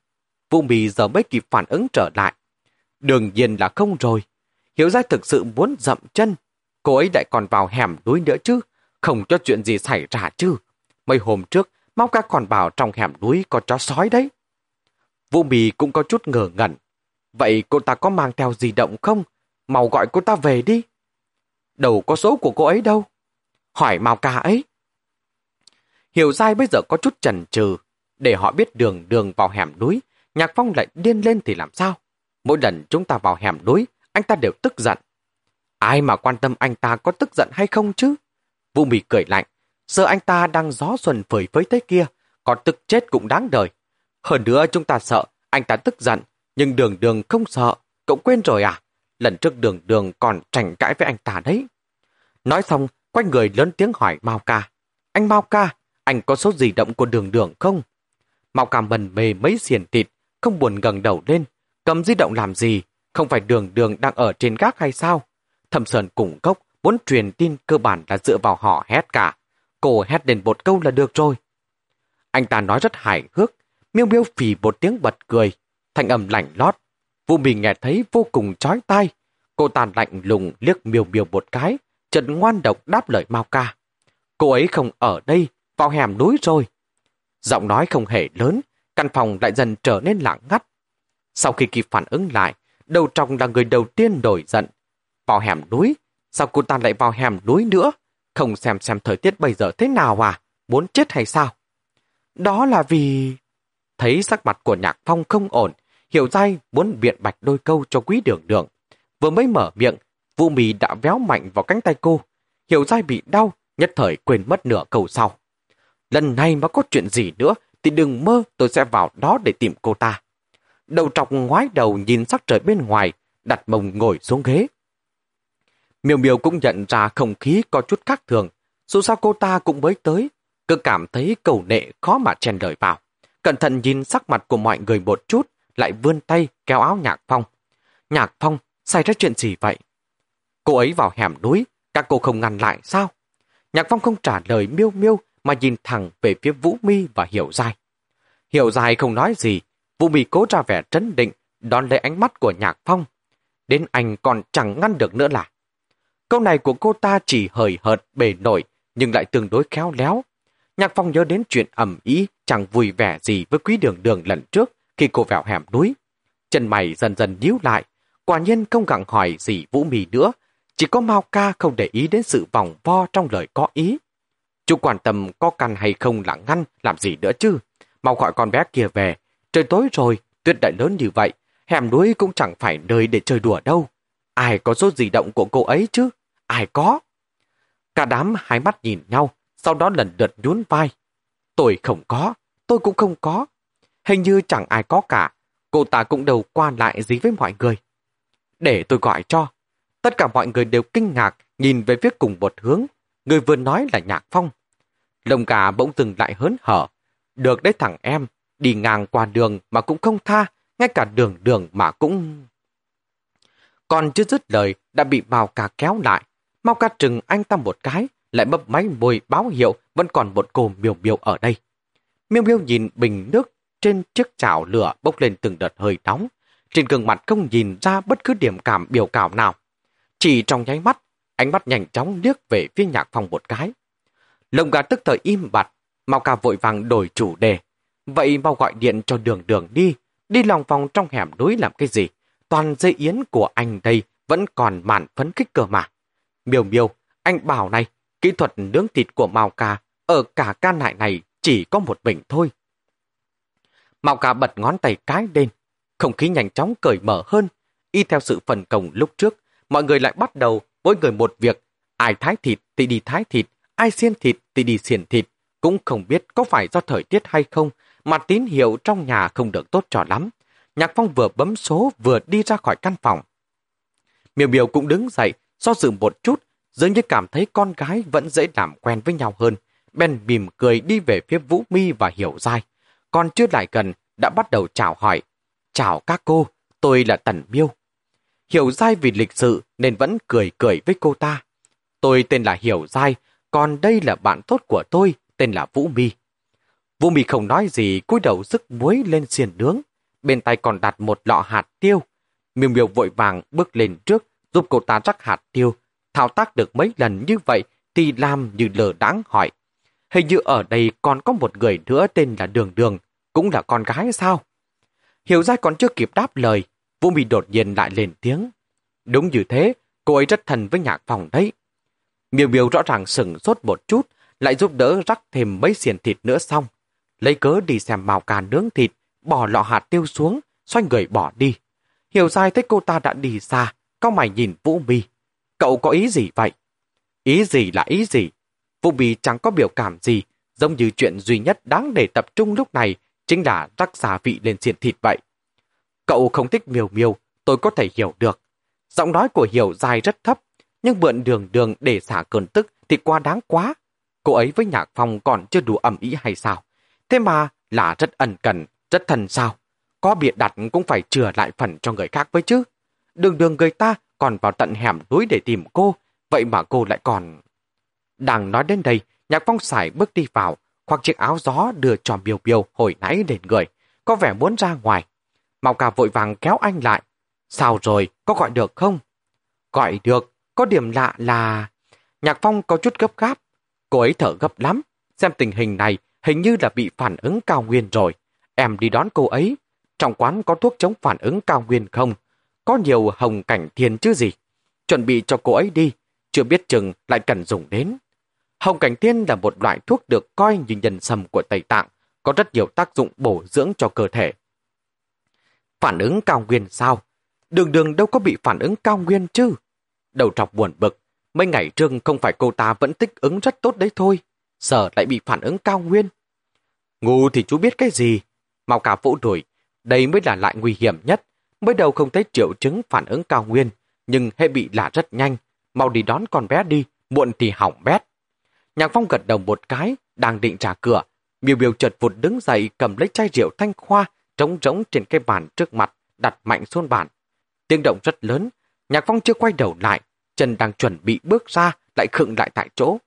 A: Vũ Mì giờ mới kịp phản ứng trở lại. Đương nhiên là không rồi. Hiểu ra thực sự muốn dậm chân cô ấy lại còn vào hẻm núi nữa chứ, không cho chuyện gì xảy ra chứ. Mấy hôm trước, Mau ca còn bảo trong hẻm núi có chó sói đấy. Vũ Bì cũng có chút ngờ ngẩn. Vậy cô ta có mang theo gì động không? Mau gọi cô ta về đi. Đâu có số của cô ấy đâu. Hỏi Mao ca ấy. Hiểu dai bây giờ có chút chần chừ Để họ biết đường đường vào hẻm núi, Nhạc Phong lại điên lên thì làm sao? Mỗi lần chúng ta vào hẻm núi, anh ta đều tức giận. Ai mà quan tâm anh ta có tức giận hay không chứ? Vũ Mì cười lạnh. Giờ anh ta đang gió xuân phởi phới thế kia, còn tức chết cũng đáng đời. Hơn nữa chúng ta sợ, anh ta tức giận, nhưng đường đường không sợ. Cậu quên rồi à? Lần trước đường đường còn tranh cãi với anh ta đấy. Nói xong, quanh người lớn tiếng hỏi Mao Ca. Anh Mao Ca, anh có số gì động của đường đường không? Mao Ca mần mê mấy xiền thịt, không buồn gần đầu lên. Cầm di động làm gì? Không phải đường đường đang ở trên gác hay sao? Thẩm Sơn cùng cốc muốn truyền tin cơ bản là dựa vào họ hét cả. Cô hét đến một câu là được rồi. Anh ta nói rất hài hước, miêu miêu phì một tiếng bật cười, thanh âm lạnh lót. Vũ Bình nghe thấy vô cùng chói tai. Cô ta lạnh lùng liếc miêu miêu một cái, trận ngoan độc đáp lời Mao ca. Cô ấy không ở đây, vào hẻm núi rồi. Giọng nói không hề lớn, căn phòng lại dần trở nên lặng ngắt. Sau khi kịp phản ứng lại, đầu trong là người đầu tiên nổi giận. Vào hẻm núi, sao cô ta lại vào hẻm núi nữa? Không xem xem thời tiết bây giờ thế nào à? Muốn chết hay sao? Đó là vì... Thấy sắc mặt của nhạc phong không ổn, hiểu dai muốn biện bạch đôi câu cho quý đường đường. Vừa mới mở miệng, Vũ Mì đã véo mạnh vào cánh tay cô. Hiểu dai bị đau, nhất thời quên mất nửa câu sau. Lần này mà có chuyện gì nữa, thì đừng mơ tôi sẽ vào đó để tìm cô ta. Đầu trọc ngoái đầu nhìn sắc trời bên ngoài, đặt mông ngồi xuống ghế. Miêu Miêu cũng nhận ra không khí có chút khác thường, dù sao cô ta cũng mới tới, cứ cảm thấy cầu nệ khó mà chen lời vào. Cẩn thận nhìn sắc mặt của mọi người một chút, lại vươn tay kéo áo Nhạc Phong. Nhạc Phong, xảy ra chuyện gì vậy? Cô ấy vào hẻm núi, các cô không ngăn lại sao? Nhạc Phong không trả lời miêu miêu mà nhìn thẳng về phía Vũ Mi và Hiểu Giai. Hiểu Giai không nói gì, Vũ Mi cố ra vẻ trấn định, đón lấy ánh mắt của Nhạc Phong. Đến anh còn chẳng ngăn được nữa là. Câu này của cô ta chỉ hời hợt bề nổi, nhưng lại tương đối khéo léo. Nhạc Phong nhớ đến chuyện ẩm ý, chẳng vui vẻ gì với quý đường đường lần trước khi cô vào hẻm núi. Chân mày dần dần nhíu lại, quả nhiên không gặng hỏi gì Vũ Mì nữa, chỉ có Mao Ca không để ý đến sự vòng vo trong lời có ý. Chú quan tâm có căn hay không là ngăn, làm gì nữa chứ. Mau gọi con bé kia về. Trời tối rồi, tuyết đại lớn như vậy, hẻm núi cũng chẳng phải nơi để chơi đùa đâu. Ai có số di động của cô ấy chứ? Ai có? Cả đám hai mắt nhìn nhau, sau đó lần lượt nhún vai. Tôi không có, tôi cũng không có. Hình như chẳng ai có cả, cô ta cũng đầu quan lại gì với mọi người. Để tôi gọi cho. Tất cả mọi người đều kinh ngạc, nhìn về phía cùng một hướng. Người vừa nói là Nhạc Phong. Lồng gà bỗng dừng lại hớn hở. Được đấy thằng em, đi ngang qua đường mà cũng không tha, ngay cả đường đường mà cũng... Còn chưa dứt lời, đã bị Mao Ca kéo lại. Mao Ca trừng anh ta một cái, lại bấp máy môi báo hiệu vẫn còn một cô miêu miêu ở đây. Miêu miêu nhìn bình nước trên chiếc chảo lửa bốc lên từng đợt hơi nóng. Trên gương mặt không nhìn ra bất cứ điểm cảm biểu cảm nào. Chỉ trong nháy mắt, ánh mắt nhanh chóng liếc về phía nhạc phòng một cái. Lồng gà tức thời im bặt, Mao ca vội vàng đổi chủ đề. Vậy mau gọi điện cho đường đường đi, đi lòng vòng trong hẻm núi làm cái gì? Toàn dây yến của anh đây vẫn còn màn phấn khích cơ mà. Miêu miêu, anh bảo này, kỹ thuật nướng thịt của Mao ca ở cả can nại này chỉ có một mình thôi. Mao ca bật ngón tay cái lên, không khí nhanh chóng cởi mở hơn, y theo sự phần công lúc trước, mọi người lại bắt đầu mỗi người một việc, ai thái thịt thì đi thái thịt, ai xiên thịt thì đi xiên thịt, cũng không biết có phải do thời tiết hay không, mà tín hiệu trong nhà không được tốt cho lắm. Nhạc Phong vừa bấm số vừa đi ra khỏi căn phòng. Miêu Miêu cũng đứng dậy, do dự một chút, dường như cảm thấy con gái vẫn dễ làm quen với nhau hơn. Ben mỉm cười đi về phía Vũ Mi và Hiểu Giai. Còn chưa lại gần, đã bắt đầu chào hỏi. Chào các cô, tôi là Tần Miêu. Hiểu Giai vì lịch sự nên vẫn cười cười với cô ta. Tôi tên là Hiểu Giai, còn đây là bạn tốt của tôi, tên là Vũ Mi. Vũ Mi không nói gì, cúi đầu sức muối lên xiên nướng. Bên tay còn đặt một lọ hạt tiêu. Miêu Miêu vội vàng bước lên trước, giúp cô ta rắc hạt tiêu. Thao tác được mấy lần như vậy thì làm như lờ đáng hỏi. Hình như ở đây còn có một người nữa tên là Đường Đường, cũng là con gái sao? Hiểu ra còn chưa kịp đáp lời, Vũ Mì đột nhiên lại lên tiếng. Đúng như thế, cô ấy rất thân với nhạc phòng đấy. Miêu miêu rõ ràng sừng sốt một chút, lại giúp đỡ rắc thêm mấy xiên thịt nữa xong. Lấy cớ đi xem màu cà nướng thịt, bỏ lọ hạt tiêu xuống, xoay người bỏ đi. Hiểu sai thấy cô ta đã đi xa, cao mày nhìn Vũ Mi. Cậu có ý gì vậy? Ý gì là ý gì? Vũ Mi chẳng có biểu cảm gì, giống như chuyện duy nhất đáng để tập trung lúc này chính là rắc xà vị lên xiên thịt vậy. Cậu không thích miều miều, tôi có thể hiểu được. Giọng nói của Hiểu dài rất thấp, nhưng mượn đường đường để xả cơn tức thì quá đáng quá. Cô ấy với Nhạc Phong còn chưa đủ ẩm ý hay sao? Thế mà là rất ẩn cần, rất thần sao. Có biệt đặt cũng phải chừa lại phần cho người khác với chứ. Đường đường người ta còn vào tận hẻm núi để tìm cô, vậy mà cô lại còn... Đang nói đến đây, Nhạc Phong xài bước đi vào, khoác chiếc áo gió đưa cho biểu biểu hồi nãy lên người, có vẻ muốn ra ngoài. Mạo cả vội vàng kéo anh lại. Sao rồi, có gọi được không? Gọi được, có điểm lạ là... Nhạc Phong có chút gấp gáp. Cô ấy thở gấp lắm. Xem tình hình này, hình như là bị phản ứng cao nguyên rồi. Em đi đón cô ấy. Trong quán có thuốc chống phản ứng cao nguyên không? Có nhiều hồng cảnh thiên chứ gì. Chuẩn bị cho cô ấy đi. Chưa biết chừng lại cần dùng đến. Hồng cảnh thiên là một loại thuốc được coi như nhân sâm của Tây Tạng. Có rất nhiều tác dụng bổ dưỡng cho cơ thể. Phản ứng cao nguyên sao? Đường đường đâu có bị phản ứng cao nguyên chứ? Đầu trọc buồn bực. Mấy ngày trước không phải cô ta vẫn thích ứng rất tốt đấy thôi. Giờ lại bị phản ứng cao nguyên. Ngu thì chú biết cái gì? Mau cả vũ đuổi. Đây mới là lại nguy hiểm nhất. Mới đầu không thấy triệu chứng phản ứng cao nguyên. Nhưng hệ bị lạ rất nhanh. Mau đi đón con bé đi. Muộn thì hỏng bét. Nhạc Phong gật đầu một cái, đang định trả cửa. Miêu Miêu chợt vụt đứng dậy cầm lấy chai rượu thanh khoa, trống rỗng trên cái bàn trước mặt, đặt mạnh xuống bàn. Tiếng động rất lớn, Nhạc Phong chưa quay đầu lại, chân đang chuẩn bị bước ra, lại khựng lại tại chỗ.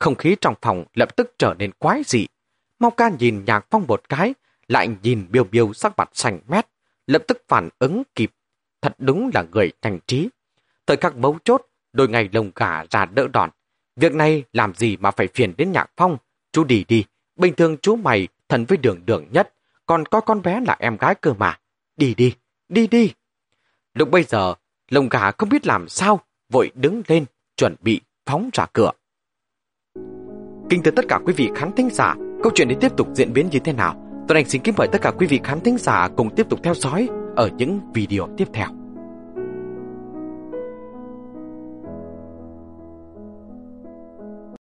A: Không khí trong phòng lập tức trở nên quái dị. Mau ca nhìn Nhạc Phong một cái, lại nhìn Biêu Biêu sắc mặt sành mét, lập tức phản ứng kịp. Thật đúng là người thành trí. Thời khắc mấu chốt, đôi ngày lồng gà ra đỡ đòn. Việc này làm gì mà phải phiền đến Nhạc Phong? Chú đi đi, bình thường chú mày thân với đường đường nhất, còn có con bé là em gái cơ mà. Đi đi, đi đi. Lúc bây giờ, lồng gà không biết làm sao, vội đứng lên, chuẩn bị phóng ra cửa. Kính thưa tất cả quý vị khán thính giả, câu chuyện đi tiếp tục diễn biến như thế nào? Tôi anh xin kính mời tất cả quý vị khán thính giả cùng tiếp tục theo dõi ở những video tiếp theo.